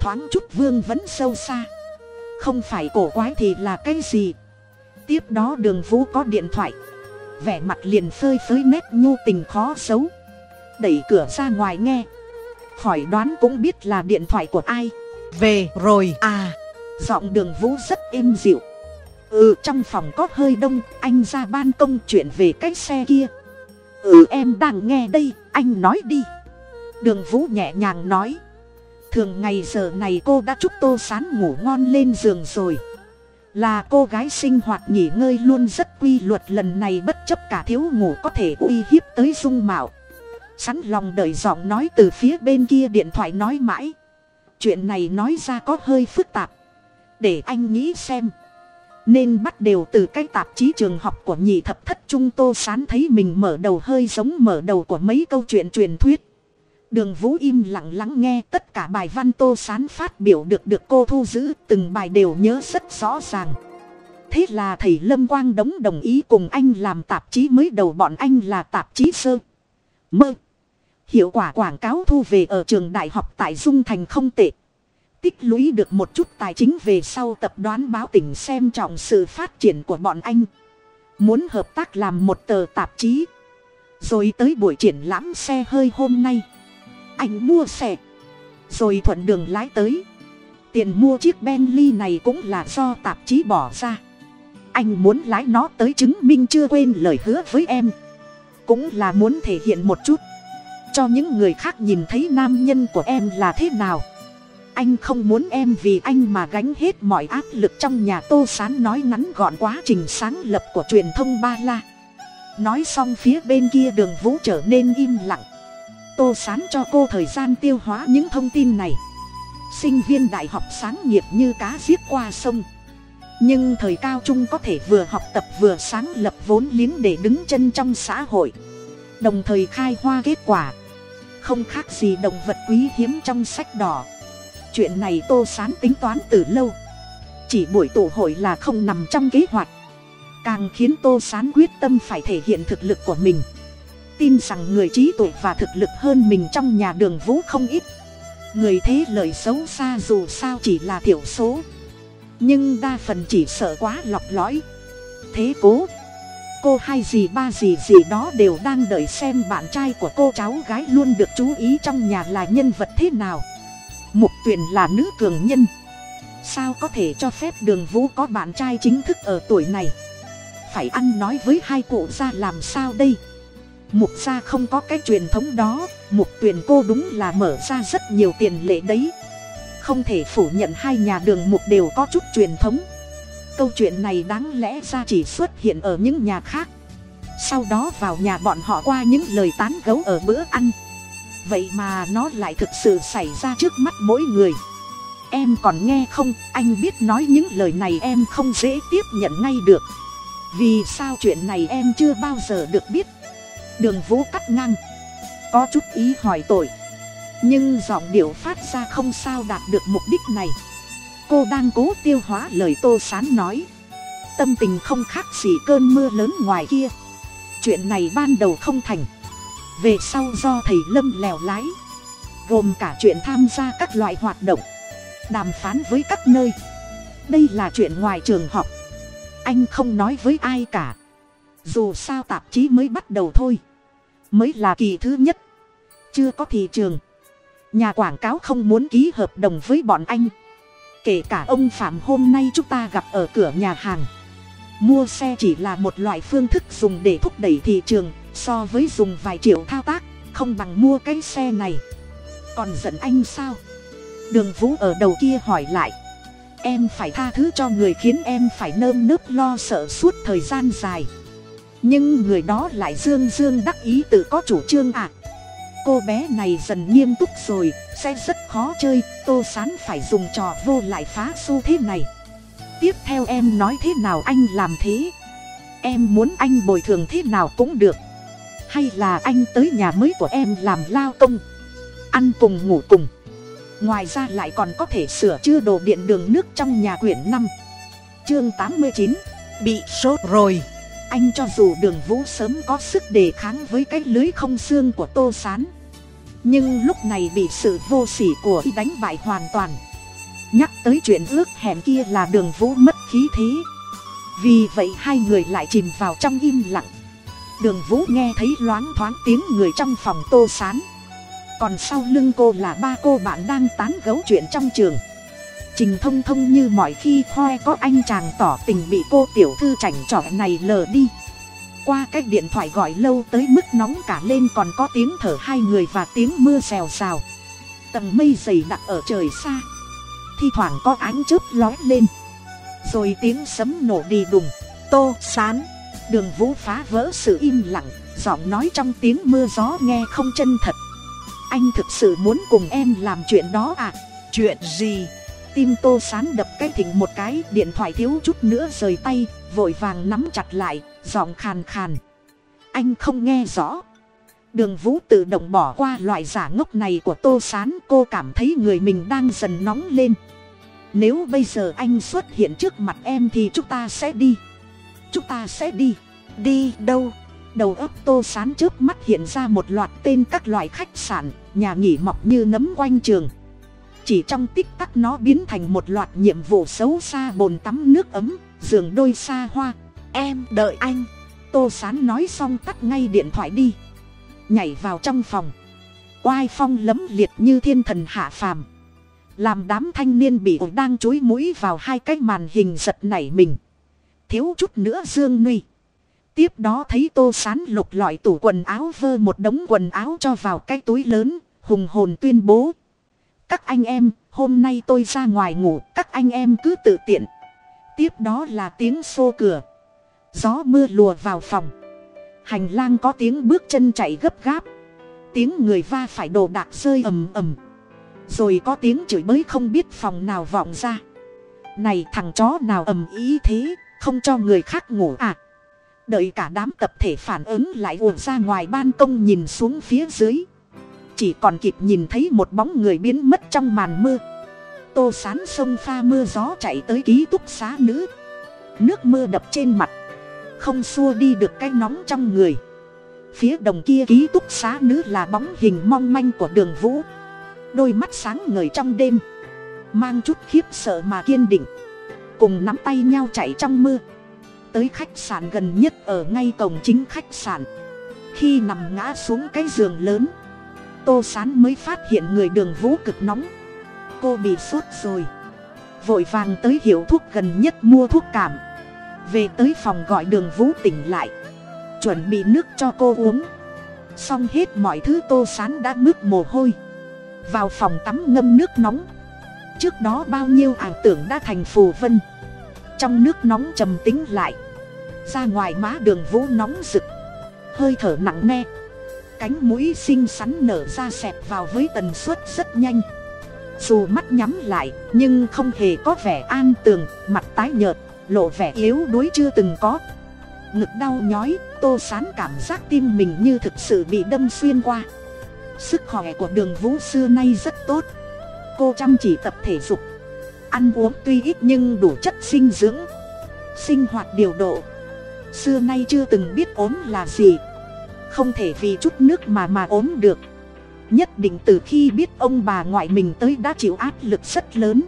Thoáng chút vương vẫn sâu xa. Không phải cổ quái thì là cái gì? Tiếp đó đường vũ có điện thoại. Vẻ mặt liền phơi phới nét nhu tình khó xấu đẩy cửa ra ngoài nghe. Khỏi đoán cũng biết là điện thoại của ai. Về rồi à. Giọng đường vũ rất êm dịu ừ trong phòng có hơi đông, anh ra ban công chuyện về cái xe kia. Ừ em đang nghe đây, anh nói đi. Đường vũ nhẹ nhàng nói. Thường ngày giờ này cô đã chúc tô sán ngủ ngon lên giường rồi. Là cô gái sinh hoạt nghỉ ngơi luôn rất quy luật, lần này bất chấp cả thiếu ngủ có thể uy hiếp tới dung mạo. Sẵn lòng đợi giọng nói từ phía bên kia điện thoại nói mãi. Chuyện này nói ra có hơi phức tạp. Để anh nghĩ xem nên bắt đều từ cái tạp chí trường học của nhị thập thất trung tô sán thấy mình mở đầu hơi giống mở đầu của mấy câu chuyện truyền thuyết. Đường vũ im lặng lắng nghe tất cả bài văn tô sán phát biểu được được cô thu giữ, từng bài đều nhớ rất rõ ràng. Thế là thầy lâm quang đống đồng ý cùng anh làm tạp chí mới đầu bọn anh là tạp chí sơ. Mơ. Hiệu quả quảng cáo thu về ở trường đại học tại dung thành không tệ tích lũy được một chút tài chính về sau tập đoán báo tỉnh xem trọng sự phát triển của bọn anh. Muốn hợp tác làm một tờ tạp chí. Rồi tới buổi triển lãm xe hơi hôm nay. Anh mua xe. Rồi thuận đường lái tới. Tiền mua chiếc bentley này cũng là do tạp chí bỏ ra. Anh muốn lái nó tới chứng minh chưa quên lời hứa với em. Cũng là muốn thể hiện một chút. Cho những người khác nhìn thấy nam nhân của em là thế nào anh không muốn em vì anh mà gánh hết mọi áp lực trong nhà tô sán nói ngắn gọn quá trình sáng lập của truyền thông ba la. Nói xong phía bên kia đường vũ trở nên im lặng. Tô sán cho cô thời gian tiêu hóa những thông tin này. Sinh viên đại học sáng nghiệp như cá giết qua sông. Nhưng thời cao trung có thể vừa học tập vừa sáng lập vốn liếng để đứng chân trong xã hội. Đồng thời khai hoa kết quả. Không khác gì động vật quý hiếm trong sách đỏ chuyện này tô sán tính toán từ lâu. Chỉ buổi tụ hội là không nằm trong kế hoạch. Càng khiến tô sán quyết tâm phải thể hiện thực lực của mình. Tin rằng người trí tuệ và thực lực hơn mình trong nhà đường vũ không ít. Người thế lời xấu xa dù sao chỉ là thiểu số. Nhưng đa phần chỉ sợ quá lọc lõi. Thế cố. Cô hai gì ba gì gì đó đều đang đợi xem bạn trai của cô cháu gái luôn được chú ý trong nhà là nhân vật thế nào mục tuyền là nữ cường nhân. Sao có thể cho phép đường vũ có bạn trai chính thức ở tuổi này? Phải ăn nói với hai cụ ra làm sao đây? Mục gia không có cái truyền thống đó. Mục tuyền cô đúng là mở ra rất nhiều tiền lệ đấy. Không thể phủ nhận hai nhà đường mục đều có chút truyền thống. Câu chuyện này đáng lẽ ra chỉ xuất hiện ở những nhà khác. Sau đó vào nhà bọn họ qua những lời tán gấu ở bữa ăn vậy mà nó lại thực sự xảy ra trước mắt mỗi người. Em còn nghe không? Anh biết nói những lời này em không dễ tiếp nhận ngay được. Vì sao chuyện này em chưa bao giờ được biết? Đường vũ cắt ngang. Có chút ý hỏi tội. Nhưng giọng điệu phát ra không sao đạt được mục đích này. Cô đang cố tiêu hóa lời tô sán nói. Tâm tình không khác gì cơn mưa lớn ngoài kia. Chuyện này ban đầu không thành về sau do thầy lâm lèo lái, gồm cả chuyện tham gia các loại hoạt động, đàm phán với các nơi. Đây là chuyện ngoài trường học. Anh không nói với ai cả. Dù sao tạp chí mới bắt đầu thôi. Mới là kỳ thứ nhất. Chưa có thị trường. Nhà quảng cáo không muốn ký hợp đồng với bọn anh. Kể cả ông phạm hôm nay chúng ta gặp ở cửa nhà hàng. Mua xe chỉ là một loại phương thức dùng để thúc đẩy thị trường so với dùng vài triệu thao tác, không bằng mua cái xe này. Còn giận anh sao? Đường vũ ở đầu kia hỏi lại. Em phải tha thứ cho người khiến em phải nơm nớp lo sợ suốt thời gian dài. Nhưng người đó lại dương dương đắc ý tự có chủ trương ạ à. cô bé này dần nghiêm túc rồi, sẽ rất khó chơi, tô sán phải dùng trò vô lại phá xu thế này. Tiếp theo em nói thế nào anh làm thế? Em muốn anh bồi thường thế nào cũng được hay là anh tới nhà mới của em làm lao công? Ăn cùng ngủ cùng. Ngoài ra lại còn có thể sửa chữa đồ điện đường nước trong nhà quyển năm. Chương tám mươi chín, bị sốt rồi. Anh cho dù đường vũ sớm có sức đề kháng với cái lưới không xương của tô s á n nhưng lúc này bị sự vô s ỉ của y đánh bại hoàn toàn. Nhắc tới chuyện ước hẹn kia là đường vũ mất khí thế. Vì vậy hai người lại chìm vào trong im lặng đường vũ nghe thấy loáng thoáng tiếng người trong phòng tô s á n còn sau lưng cô là ba cô bạn đang tán gấu chuyện trong trường. Trình thông thông như mọi khi khoe có anh chàng tỏ tình bị cô tiểu thư chảnh trỏ này lờ đi. Qua cái điện thoại gọi lâu tới mức nóng cả lên còn có tiếng thở hai người và tiếng mưa xèo xào. Tầng mây dày đặc ở trời xa. Thi thoảng có ánh chớp lói lên. Rồi tiếng sấm nổ đi đùng. Tô sán đường vũ phá vỡ sự im lặng, giọng nói trong tiếng mưa gió nghe không chân thật. Anh thực sự muốn cùng em làm chuyện đó à? Chuyện gì? Tim tô sán đập cái thỉnh một cái, điện thoại thiếu chút nữa rời tay, vội vàng nắm chặt lại, giọng khàn khàn. Anh không nghe rõ. Đường vũ tự động bỏ qua loại giả ngốc này của tô sán, cô cảm thấy người mình đang dần nóng lên. Nếu bây giờ anh xuất hiện trước mặt em thì chúng ta sẽ đi chúng ta sẽ đi. Đi đâu? Đầu óc tô sán trước mắt hiện ra một loạt tên các loại khách sạn, nhà nghỉ mọc như nấm quanh trường. Chỉ trong tích tắc nó biến thành một loạt nhiệm vụ xấu xa bồn tắm nước ấm, giường đôi xa hoa. Em đợi anh. Tô sán nói xong tắt ngay điện thoại đi. Nhảy vào trong phòng. Oai phong lấm liệt như thiên thần hạ phàm. Làm đám thanh niên bị ổi đang chối mũi vào hai cái màn hình giật nảy mình thiếu chút nữa dương nguy. Tiếp đó thấy tô sán lục lọi tủ quần áo vơ một đống quần áo cho vào cái túi lớn, hùng hồn tuyên bố. Các anh em, hôm nay tôi ra ngoài ngủ, các anh em cứ tự tiện. Tiếp đó là tiếng xô cửa. Gió mưa lùa vào phòng. Hành lang có tiếng bước chân chạy gấp gáp. Tiếng người va phải đồ đạc rơi ầm ầm. Rồi có tiếng chửi bới không biết phòng nào vọng ra. Này thằng chó nào ầm ý thế không cho người khác ngủ à. Đợi cả đám tập thể phản ứng lại ùa ra ngoài ban công nhìn xuống phía dưới. Chỉ còn kịp nhìn thấy một bóng người biến mất trong màn mưa. Tô sán sông pha mưa gió chạy tới ký túc xá nữ. Nước mưa đập trên mặt. Không xua đi được cái nóng trong người. Phía đồng kia ký túc xá nữ là bóng hình mong manh của đường vũ. Đôi mắt sáng ngời trong đêm. Mang chút khiếp sợ mà kiên định cùng nắm tay nhau chạy trong mưa. Tới khách sạn gần nhất ở ngay cổng chính khách sạn. Khi nằm ngã xuống cái giường lớn, tô sán mới phát hiện người đường vũ cực nóng. Cô bị sốt rồi. Vội vàng tới hiệu thuốc gần nhất mua thuốc cảm. Về tới phòng gọi đường vũ tỉnh lại. Chuẩn bị nước cho cô uống. Xong hết mọi thứ tô sán đã mướt mồ hôi. Vào phòng tắm ngâm nước nóng. Trước đó bao nhiêu ảo tưởng đã thành phù vân trong nước nóng trầm tính lại. Ra ngoài má đường vũ nóng rực. Hơi thở nặng nề. Cánh mũi xinh xắn nở ra xẹp vào với tần suất rất nhanh. Dù mắt nhắm lại, nhưng không hề có vẻ an tường, mặt tái nhợt, lộ vẻ yếu đuối chưa từng có. Ngực đau nhói, tô sán cảm giác tim mình như thực sự bị đâm xuyên qua. Sức khỏe của đường vũ xưa nay rất tốt. Cô chăm chỉ tập thể dục ăn uống tuy ít nhưng đủ chất dinh dưỡng, sinh hoạt điều độ. Xưa nay chưa từng biết ốm là gì. Không thể vì chút nước mà mà ốm được. Nhất định từ khi biết ông bà ngoại mình tới đã chịu áp lực rất lớn.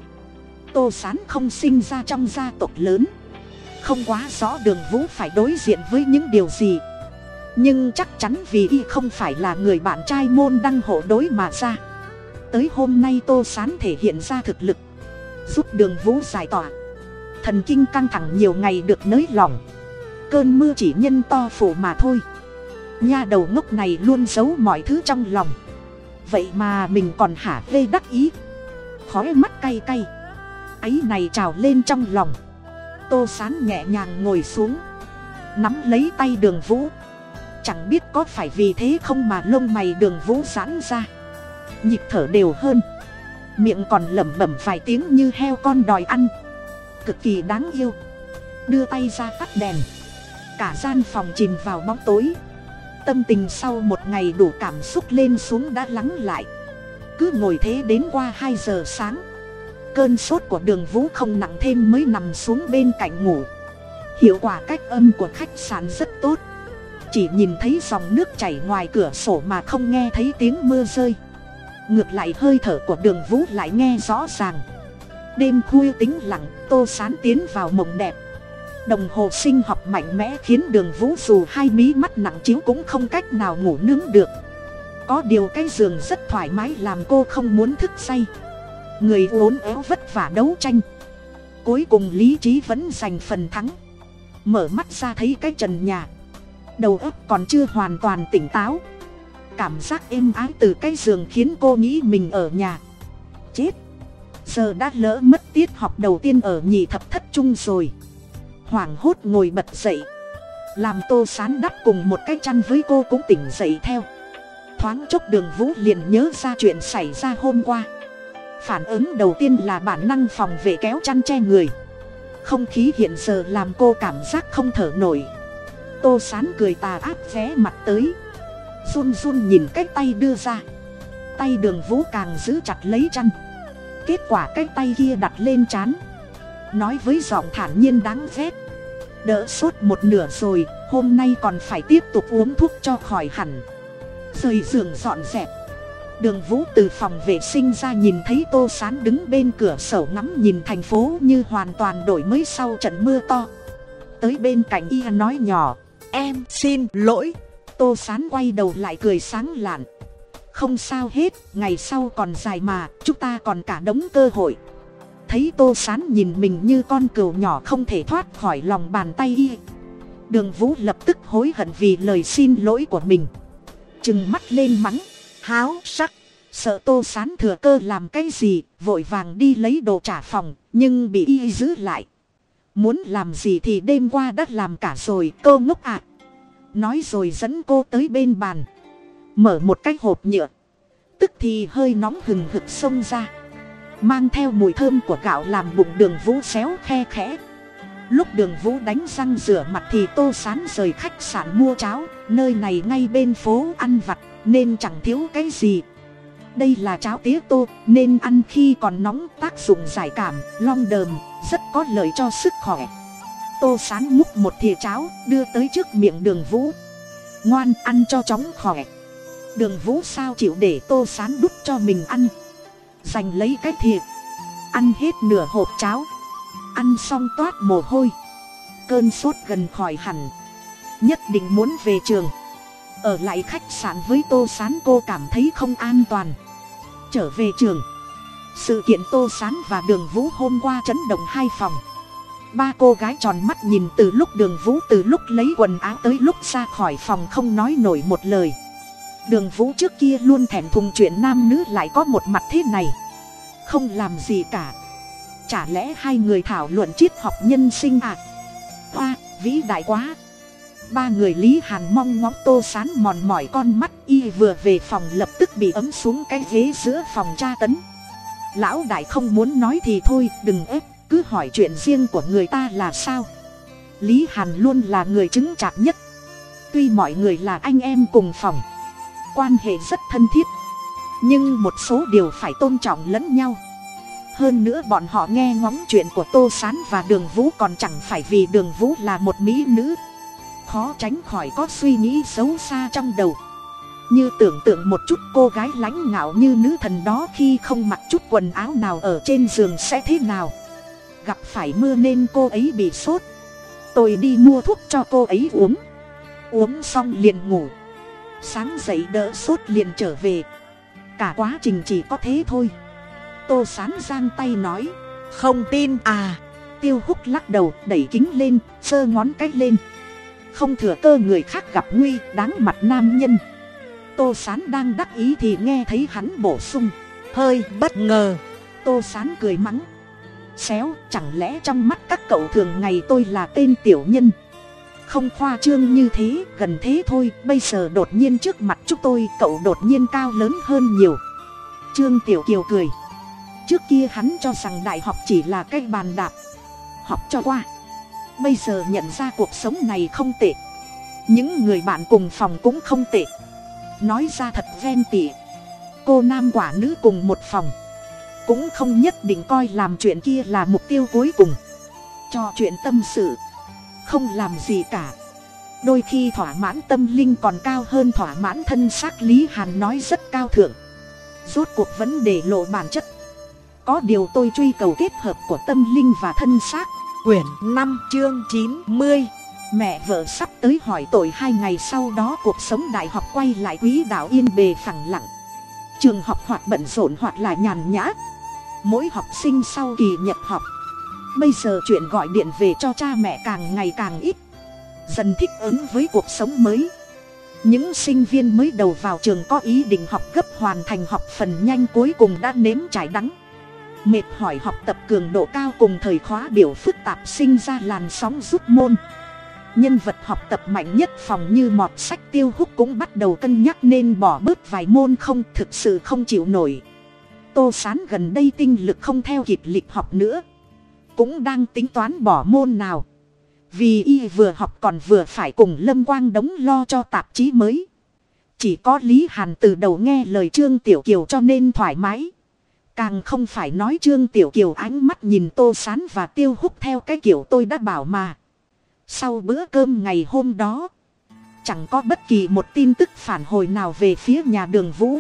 Tô sán không sinh ra trong gia tộc lớn. Không quá rõ đường vũ phải đối diện với những điều gì. Nhưng chắc chắn vì y không phải là người bạn trai môn đăng hộ đối mà ra. Tới hôm nay tô sán thể hiện ra thực lực giúp đường vũ giải tỏa. Thần kinh căng thẳng nhiều ngày được nới lỏng. Cơn mưa chỉ nhân to phủ mà thôi. Nha đầu ngốc này luôn giấu mọi thứ trong lòng. Vậy mà mình còn hả lê đắc ý. Khói mắt cay cay. Ấy này trào lên trong lòng. Tô sán nhẹ nhàng ngồi xuống. Nắm lấy tay đường vũ. Chẳng biết có phải vì thế không mà lông mày đường vũ giãn ra. Nhịp thở đều hơn miệng còn lẩm bẩm vài tiếng như heo con đòi ăn. Cực kỳ đáng yêu. Đưa tay ra tắt đèn. Cả gian phòng chìm vào bóng tối. Tâm tình sau một ngày đủ cảm xúc lên xuống đã lắng lại. Cứ ngồi thế đến qua hai giờ sáng. Cơn sốt của đường vũ không nặng thêm mới nằm xuống bên cạnh ngủ. Hiệu quả cách âm của khách sạn rất tốt. Chỉ nhìn thấy dòng nước chảy ngoài cửa sổ mà không nghe thấy tiếng mưa rơi ngược lại hơi thở của đường vũ lại nghe rõ ràng. Đêm khuya tính lặng, tô sán tiến vào mộng đẹp. Đồng hồ sinh học mạnh mẽ khiến đường vũ dù hai mí mắt nặng chiếu cũng không cách nào ngủ nướng được. Có điều cái giường rất thoải mái làm cô không muốn thức say. Người uốn éo vất vả đấu tranh. Cuối cùng lý trí vẫn giành phần thắng. Mở mắt ra thấy cái trần nhà. Đầu óc còn chưa hoàn toàn tỉnh táo cảm giác êm ái từ cái giường khiến cô nghĩ mình ở nhà. Chết. Giờ đã lỡ mất tiết học đầu tiên ở nhị thập thất trung rồi. Hoảng hốt ngồi bật dậy. Làm tô sán đắp cùng một cái chăn với cô cũng tỉnh dậy theo. Thoáng chốc đường vũ liền nhớ ra chuyện xảy ra hôm qua. Phản ứng đầu tiên là bản năng phòng vệ kéo chăn che người. Không khí hiện giờ làm cô cảm giác không thở nổi. Tô sán cười tà áp vé mặt tới run run nhìn cái tay đưa ra. Tay đường vũ càng giữ chặt lấy chăn. Kết quả cái tay kia đặt lên chán. Nói với giọng thản nhiên đáng ghét. Đỡ sốt một nửa rồi, hôm nay còn phải tiếp tục uống thuốc cho khỏi hẳn. Rời giường dọn dẹp. Đường vũ từ phòng vệ sinh ra nhìn thấy tô sán đứng bên cửa sổ ngắm nhìn thành phố như hoàn toàn đổi mới sau trận mưa to. Tới bên cạnh y nói nhỏ, em xin lỗi tô sán quay đầu lại cười sáng lạn. Không sao hết, ngày sau còn dài mà, chúng ta còn cả đống cơ hội. Thấy tô sán nhìn mình như con cừu nhỏ không thể thoát khỏi lòng bàn tay y. Đường vũ lập tức hối hận vì lời xin lỗi của mình. Chừng mắt lên mắng, háo sắc, sợ tô sán thừa cơ làm cái gì, vội vàng đi lấy đồ trả phòng, nhưng bị y giữ lại. Muốn làm gì thì đêm qua đã làm cả rồi, cô ngốc ạ nói rồi dẫn cô tới bên bàn. Mở một cái hộp nhựa. Tức thì hơi nóng hừng hực xông ra. Mang theo mùi thơm của gạo làm bụng đường vũ xéo khe khẽ. Lúc đường vũ đánh răng rửa mặt thì tô sán rời khách sạn mua cháo. Nơi này ngay bên phố ăn vặt, nên chẳng thiếu cái gì. Đây là cháo tía tô, nên ăn khi còn nóng, tác dụng giải cảm, long đờm, rất có lợi cho sức khỏe tô sán múc một thìa cháo, đưa tới trước miệng đường vũ. Ngoan, ăn cho chóng khỏe. Đường vũ sao chịu để tô sán đút cho mình ăn? Giành lấy cái thìa. Ăn hết nửa hộp cháo. Ăn xong toát mồ hôi. Cơn sốt gần khỏi hẳn. Nhất định muốn về trường. Ở lại khách sạn với tô sán cô cảm thấy không an toàn. Trở về trường. Sự kiện tô sán và đường vũ hôm qua chấn động hai phòng ba cô gái tròn mắt nhìn từ lúc đường vũ từ lúc lấy quần áo tới lúc ra khỏi phòng không nói nổi một lời. Đường vũ trước kia luôn thèm thùng chuyện nam nữ lại có một mặt thế này. Không làm gì cả. Chả lẽ hai người thảo luận triết học nhân sinh à? Hoa, vĩ đại quá. Ba người lý hàn mong ngóng tô sán mòn mỏi con mắt y vừa về phòng lập tức bị ấm xuống cái ghế giữa phòng tra tấn. Lão đại không muốn nói thì thôi, đừng ép cứ hỏi chuyện riêng của người ta là sao? Lý hàn luôn là người chứng chạc nhất. Tuy mọi người là anh em cùng phòng, quan hệ rất thân thiết, nhưng một số điều phải tôn trọng lẫn nhau. Hơn nữa bọn họ nghe ngóng chuyện của tô s á n và đường vũ còn chẳng phải vì đường vũ là một mỹ nữ. Khó tránh khỏi có suy nghĩ xấu xa trong đầu. Như tưởng tượng một chút cô gái lãnh ngạo như nữ thần đó khi không mặc chút quần áo nào ở trên giường sẽ thế nào gặp phải mưa nên cô ấy bị sốt. Tôi đi mua thuốc cho cô ấy uống. Uống xong liền ngủ. Sáng dậy đỡ sốt liền trở về. Cả quá trình chỉ có thế thôi. Tô sán giang tay nói, không tin à. Tiêu hút lắc đầu, đẩy kính lên, giơ ngón cái lên. Không thừa cơ người khác gặp nguy đáng mặt nam nhân. Tô sán đang đắc ý thì nghe thấy hắn bổ sung, hơi bất ngờ. Tô sán cười mắng xéo, chẳng lẽ trong mắt các cậu thường ngày tôi là tên tiểu nhân? Không khoa trương như thế, gần thế thôi, bây giờ đột nhiên trước mặt chúng tôi, cậu đột nhiên cao lớn hơn nhiều. Trương tiểu kiều cười. Trước kia hắn cho rằng đại học chỉ là cái bàn đạp, học cho qua. Bây giờ nhận ra cuộc sống này không tệ. Những người bạn cùng phòng cũng không tệ. Nói ra thật ven tỉ. Cô nam quả nữ cùng một phòng cũng không nhất định coi làm chuyện kia là mục tiêu cuối cùng. Cho chuyện tâm sự không làm gì cả. Đôi khi thỏa mãn tâm linh còn cao hơn thỏa mãn thân xác lý hàn nói rất cao thượng. Rốt cuộc vấn đề lộ bản chất. Có điều tôi truy cầu kết hợp của tâm linh và thân xác. Quyển năm chương chín mươi. Mẹ vợ sắp tới hỏi tội hai ngày sau đó cuộc sống đại học quay lại quý đạo yên bề phẳng lặng. Trường học hoặc bận rộn hoặc là nhàn nhã mỗi học sinh sau kỳ nhập học. Bây giờ chuyện gọi điện về cho cha mẹ càng ngày càng ít. Dần thích ứng với cuộc sống mới. Những sinh viên mới đầu vào trường có ý định học gấp hoàn thành học phần nhanh cuối cùng đã nếm trải đắng. Mệt hỏi học tập cường độ cao cùng thời khóa biểu phức tạp sinh ra làn sóng rút môn. Nhân vật học tập mạnh nhất phòng như mọt sách tiêu hút cũng bắt đầu cân nhắc nên bỏ bớt vài môn không thực sự không chịu nổi tô sán gần đây tinh lực không theo kịp lịch học nữa. Cũng đang tính toán bỏ môn nào. Vì y vừa học còn vừa phải cùng lâm quang đống lo cho tạp chí mới. Chỉ có lý hàn từ đầu nghe lời trương tiểu kiều cho nên thoải mái. Càng không phải nói trương tiểu kiều ánh mắt nhìn tô sán và tiêu hút theo cái kiểu tôi đã bảo mà. Sau bữa cơm ngày hôm đó, chẳng có bất kỳ một tin tức phản hồi nào về phía nhà đường vũ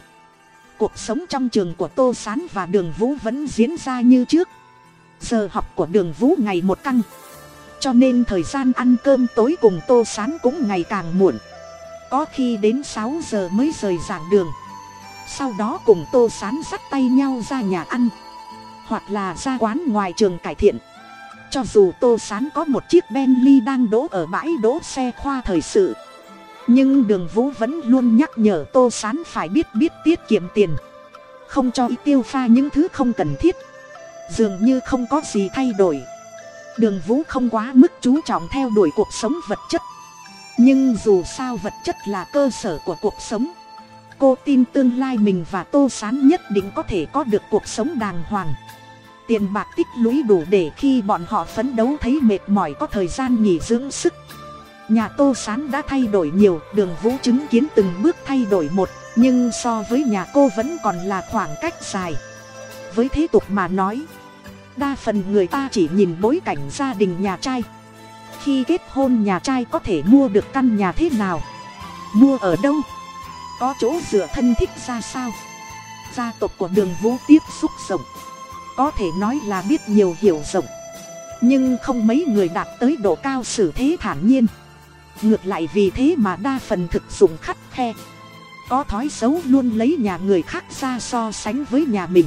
cuộc sống trong trường của tô s á n và đường vũ vẫn diễn ra như trước. Giờ học của đường vũ ngày một căng. Cho nên thời gian ăn cơm tối cùng tô s á n cũng ngày càng muộn. Có khi đến sáu giờ mới rời giảng đường. Sau đó cùng tô s á n dắt tay nhau ra nhà ăn. Hoặc là ra quán ngoài trường cải thiện. Cho dù tô s á n có một chiếc bentley đang đỗ ở bãi đỗ xe khoa thời sự nhưng đường vũ vẫn luôn nhắc nhở tô sán phải biết biết tiết kiệm tiền. Không cho ý tiêu pha những thứ không cần thiết. Dường như không có gì thay đổi. Đường vũ không quá mức chú trọng theo đuổi cuộc sống vật chất. Nhưng dù sao vật chất là cơ sở của cuộc sống. Cô tin tương lai mình và tô sán nhất định có thể có được cuộc sống đàng hoàng. Tiền bạc tích lũy đủ để khi bọn họ phấn đấu thấy mệt mỏi có thời gian nghỉ dưỡng sức nhà tô sán đã thay đổi nhiều, đường vũ chứng kiến từng bước thay đổi một, nhưng so với nhà cô vẫn còn là khoảng cách dài. Với thế tục mà nói, đa phần người ta chỉ nhìn bối cảnh gia đình nhà trai. Khi kết hôn nhà trai có thể mua được căn nhà thế nào? Mua ở đâu? Có chỗ dựa thân thích ra sao? Gia tộc của đường vũ tiếp xúc rộng. Có thể nói là biết nhiều hiểu rộng. Nhưng không mấy người đạt tới độ cao xử thế thản nhiên ngược lại vì thế mà đa phần thực dụng khắt khe. Có thói xấu luôn lấy nhà người khác ra so sánh với nhà mình.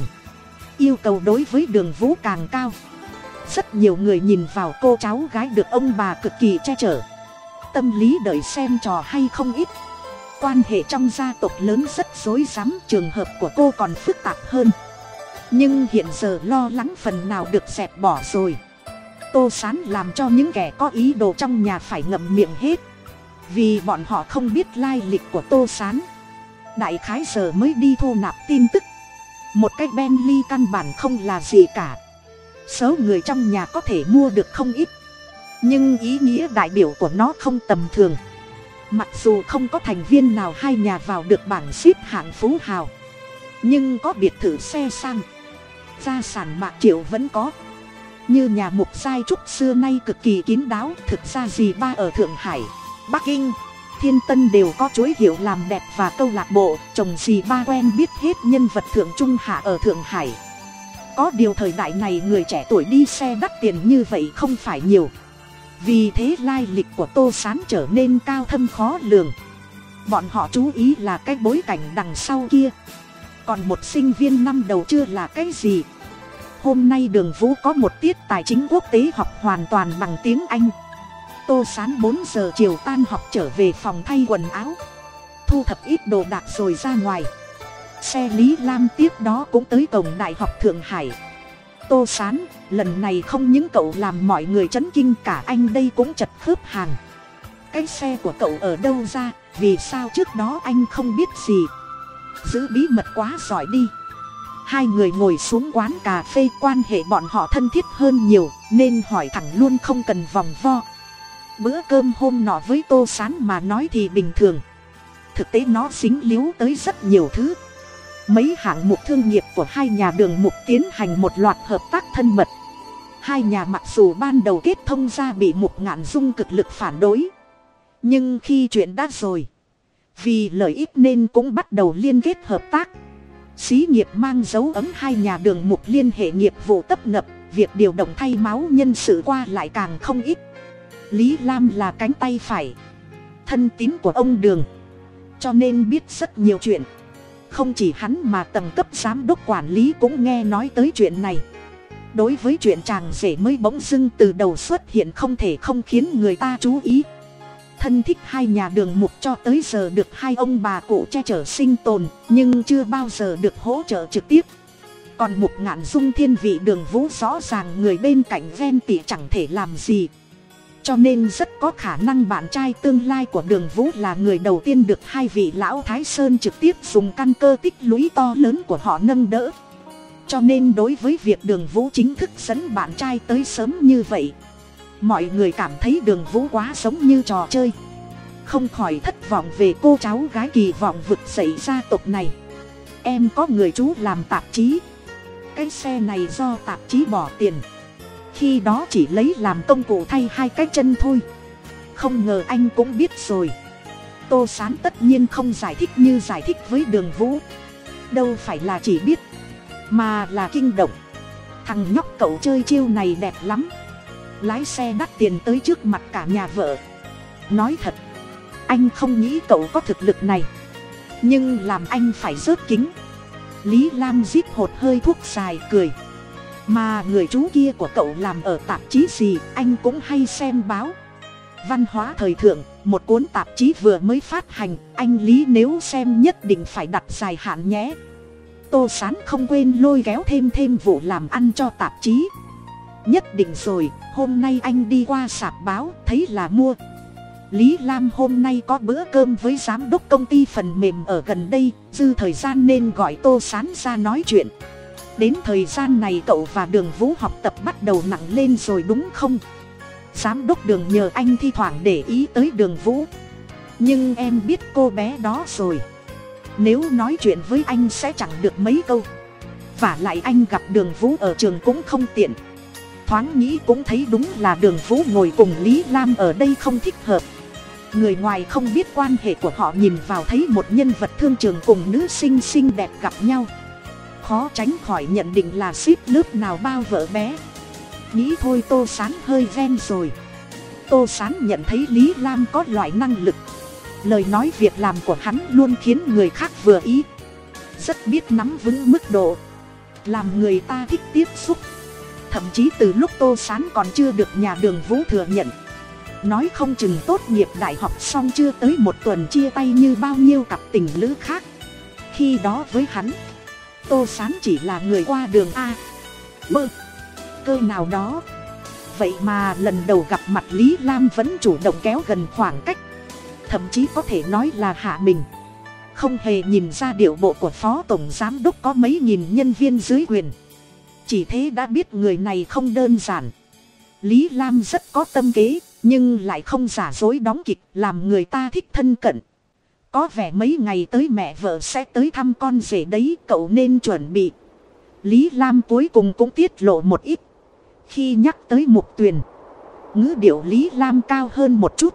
Yêu cầu đối với đường vũ càng cao. Rất nhiều người nhìn vào cô cháu gái được ông bà cực kỳ che chở. Tâm lý đợi xem trò hay không ít. Quan hệ trong gia tộc lớn rất rối rắm, trường hợp của cô còn phức tạp hơn. Nhưng hiện giờ lo lắng phần nào được dẹp bỏ rồi tô sán làm cho những kẻ có ý đồ trong nhà phải ngậm miệng hết. Vì bọn họ không biết lai lịch của tô sán. Đại khái giờ mới đi thu nạp tin tức. Một cái bentley căn bản không là gì cả. Số người trong nhà có thể mua được không ít. Nhưng ý nghĩa đại biểu của nó không tầm thường. Mặc dù không có thành viên nào hai nhà vào được bảng ship hạng phú hào. Nhưng có biệt thự xe sang. Gia sản bạc triệu vẫn có như nhà mục sai trúc xưa nay cực kỳ kín đáo, thực ra gì ba ở thượng hải, bắc kinh, thiên tân đều có chuỗi hiệu làm đẹp và câu lạc bộ. Chồng gì ba quen biết hết nhân vật thượng trung hạ ở thượng hải. Có điều thời đại này người trẻ tuổi đi xe đắt tiền như vậy không phải nhiều. Vì thế lai lịch của tô s á n trở nên cao thâm khó lường. Bọn họ chú ý là cái bối cảnh đằng sau kia. Còn một sinh viên năm đầu chưa là cái gì? Hôm nay đường vũ có một tiết tài chính quốc tế học hoàn toàn bằng tiếng anh. Tô sán bốn giờ chiều tan học trở về phòng thay quần áo. Thu thập ít đồ đạc rồi ra ngoài. Xe lý lam tiếp đó cũng tới cổng đại học thượng hải. Tô sán, lần này không những cậu làm mọi người chấn kinh, cả anh đây cũng chật khớp hàng. Cái xe của cậu ở đâu ra? Vì sao trước đó anh không biết gì? Giữ bí mật quá giỏi đi hai người ngồi xuống quán cà phê quan hệ bọn họ thân thiết hơn nhiều, nên hỏi thẳng luôn không cần vòng vo. Bữa cơm hôm nọ với tô sán mà nói thì bình thường. Thực tế nó dính líu tới rất nhiều thứ. Mấy hạng mục thương nghiệp của hai nhà đường mục tiến hành một loạt hợp tác thân mật. Hai nhà mặc dù ban đầu kết thông ra bị mục ngạn dung cực lực phản đối. Nhưng khi chuyện đã rồi, vì lợi ích nên cũng bắt đầu liên kết hợp tác xí nghiệp mang dấu ấm hai nhà đường mục liên hệ nghiệp vụ tấp nập, việc điều động thay máu nhân sự qua lại càng không ít. Lý lam là cánh tay phải, thân tín của ông đường, cho nên biết rất nhiều chuyện. Không chỉ hắn mà tầng cấp giám đốc quản lý cũng nghe nói tới chuyện này. Đối với chuyện chàng rể mới bỗng dưng từ đầu xuất hiện không thể không khiến người ta chú ý thân thích hai nhà đường mục cho tới giờ được hai ông bà cụ che chở sinh tồn, nhưng chưa bao giờ được hỗ trợ trực tiếp. Còn mục ngạn dung thiên vị đường vũ rõ ràng người bên cạnh ven tỉ chẳng thể làm gì. Cho nên rất có khả năng bạn trai tương lai của đường vũ là người đầu tiên được hai vị lão thái sơn trực tiếp dùng căn cơ tích lũy to lớn của họ nâng đỡ. Cho nên đối với việc đường vũ chính thức dẫn bạn trai tới sớm như vậy mọi người cảm thấy đường vũ quá giống như trò chơi. Không khỏi thất vọng về cô cháu gái kỳ vọng vực dậy gia tộc này. Em có người chú làm tạp chí. Cái xe này do tạp chí bỏ tiền. Khi đó chỉ lấy làm công cụ thay hai cái chân thôi. Không ngờ anh cũng biết rồi. Tô sán tất nhiên không giải thích như giải thích với đường vũ. Đâu phải là chỉ biết, mà là kinh động. Thằng nhóc cậu chơi chiêu này đẹp lắm lái xe đắt tiền tới trước mặt cả nhà vợ. Nói thật, anh không nghĩ cậu có thực lực này. Nhưng làm anh phải rớt kính. Lý lam giết hột hơi thuốc dài cười. Mà người chú kia của cậu làm ở tạp chí gì, anh cũng hay xem báo. Văn hóa thời thượng, một cuốn tạp chí vừa mới phát hành, anh lý nếu xem nhất định phải đặt dài hạn nhé. Tô sán không quên lôi kéo thêm thêm vụ làm ăn cho tạp chí nhất định rồi, hôm nay anh đi qua sạp báo, thấy là mua. Lý lam hôm nay có bữa cơm với giám đốc công ty phần mềm ở gần đây, dư thời gian nên gọi tô sán ra nói chuyện. Đến thời gian này cậu và đường vũ học tập bắt đầu nặng lên rồi đúng không? Giám đốc đường nhờ anh thi thoảng để ý tới đường vũ. Nhưng em biết cô bé đó rồi. Nếu nói chuyện với anh sẽ chẳng được mấy câu. Và lại anh gặp đường vũ ở trường cũng không tiện thoáng nghĩ cũng thấy đúng là đường vũ ngồi cùng lý lam ở đây không thích hợp. Người ngoài không biết quan hệ của họ nhìn vào thấy một nhân vật thương trường cùng nữ sinh xinh đẹp gặp nhau. Khó tránh khỏi nhận định là ship lớp nào bao vợ bé. Nghĩ thôi tô sán hơi ven rồi. Tô sán nhận thấy lý lam có loại năng lực. Lời nói việc làm của hắn luôn khiến người khác vừa ý. Rất biết nắm vững mức độ. Làm người ta thích tiếp xúc thậm chí từ lúc tô sán còn chưa được nhà đường vũ thừa nhận. Nói không chừng tốt nghiệp đại học xong chưa tới một tuần chia tay như bao nhiêu cặp tình lữ khác. Khi đó với hắn, tô sán chỉ là người qua đường a. Bơ, cơ nào đó. Vậy mà lần đầu gặp mặt lý lam vẫn chủ động kéo gần khoảng cách. Thậm chí có thể nói là hạ mình. Không hề nhìn ra điệu bộ của phó tổng giám đốc có mấy nghìn nhân viên dưới quyền chỉ thế đã biết người này không đơn giản. Lý lam rất có tâm kế, nhưng lại không giả dối đóng kịch, làm người ta thích thân cận. Có vẻ mấy ngày tới mẹ vợ sẽ tới thăm con rể đấy, cậu nên chuẩn bị. Lý lam cuối cùng cũng tiết lộ một ít. Khi nhắc tới mục tuyền, ngữ điệu lý lam cao hơn một chút.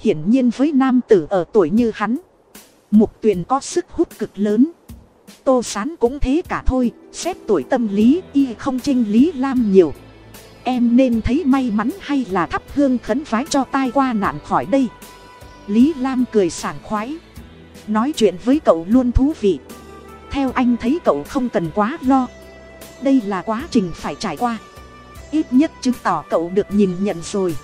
Hiển nhiên với nam tử ở tuổi như hắn, mục tuyền có sức hút cực lớn tô sán cũng thế cả thôi, xét tuổi tâm lý, y không chinh lý lam nhiều. Em nên thấy may mắn hay là thắp hương khấn phái cho tai qua nạn khỏi đây? Lý lam cười sảng khoái. Nói chuyện với cậu luôn thú vị. Theo anh thấy cậu không cần quá lo. Đây là quá trình phải trải qua. Ít nhất chứng tỏ cậu được nhìn nhận rồi.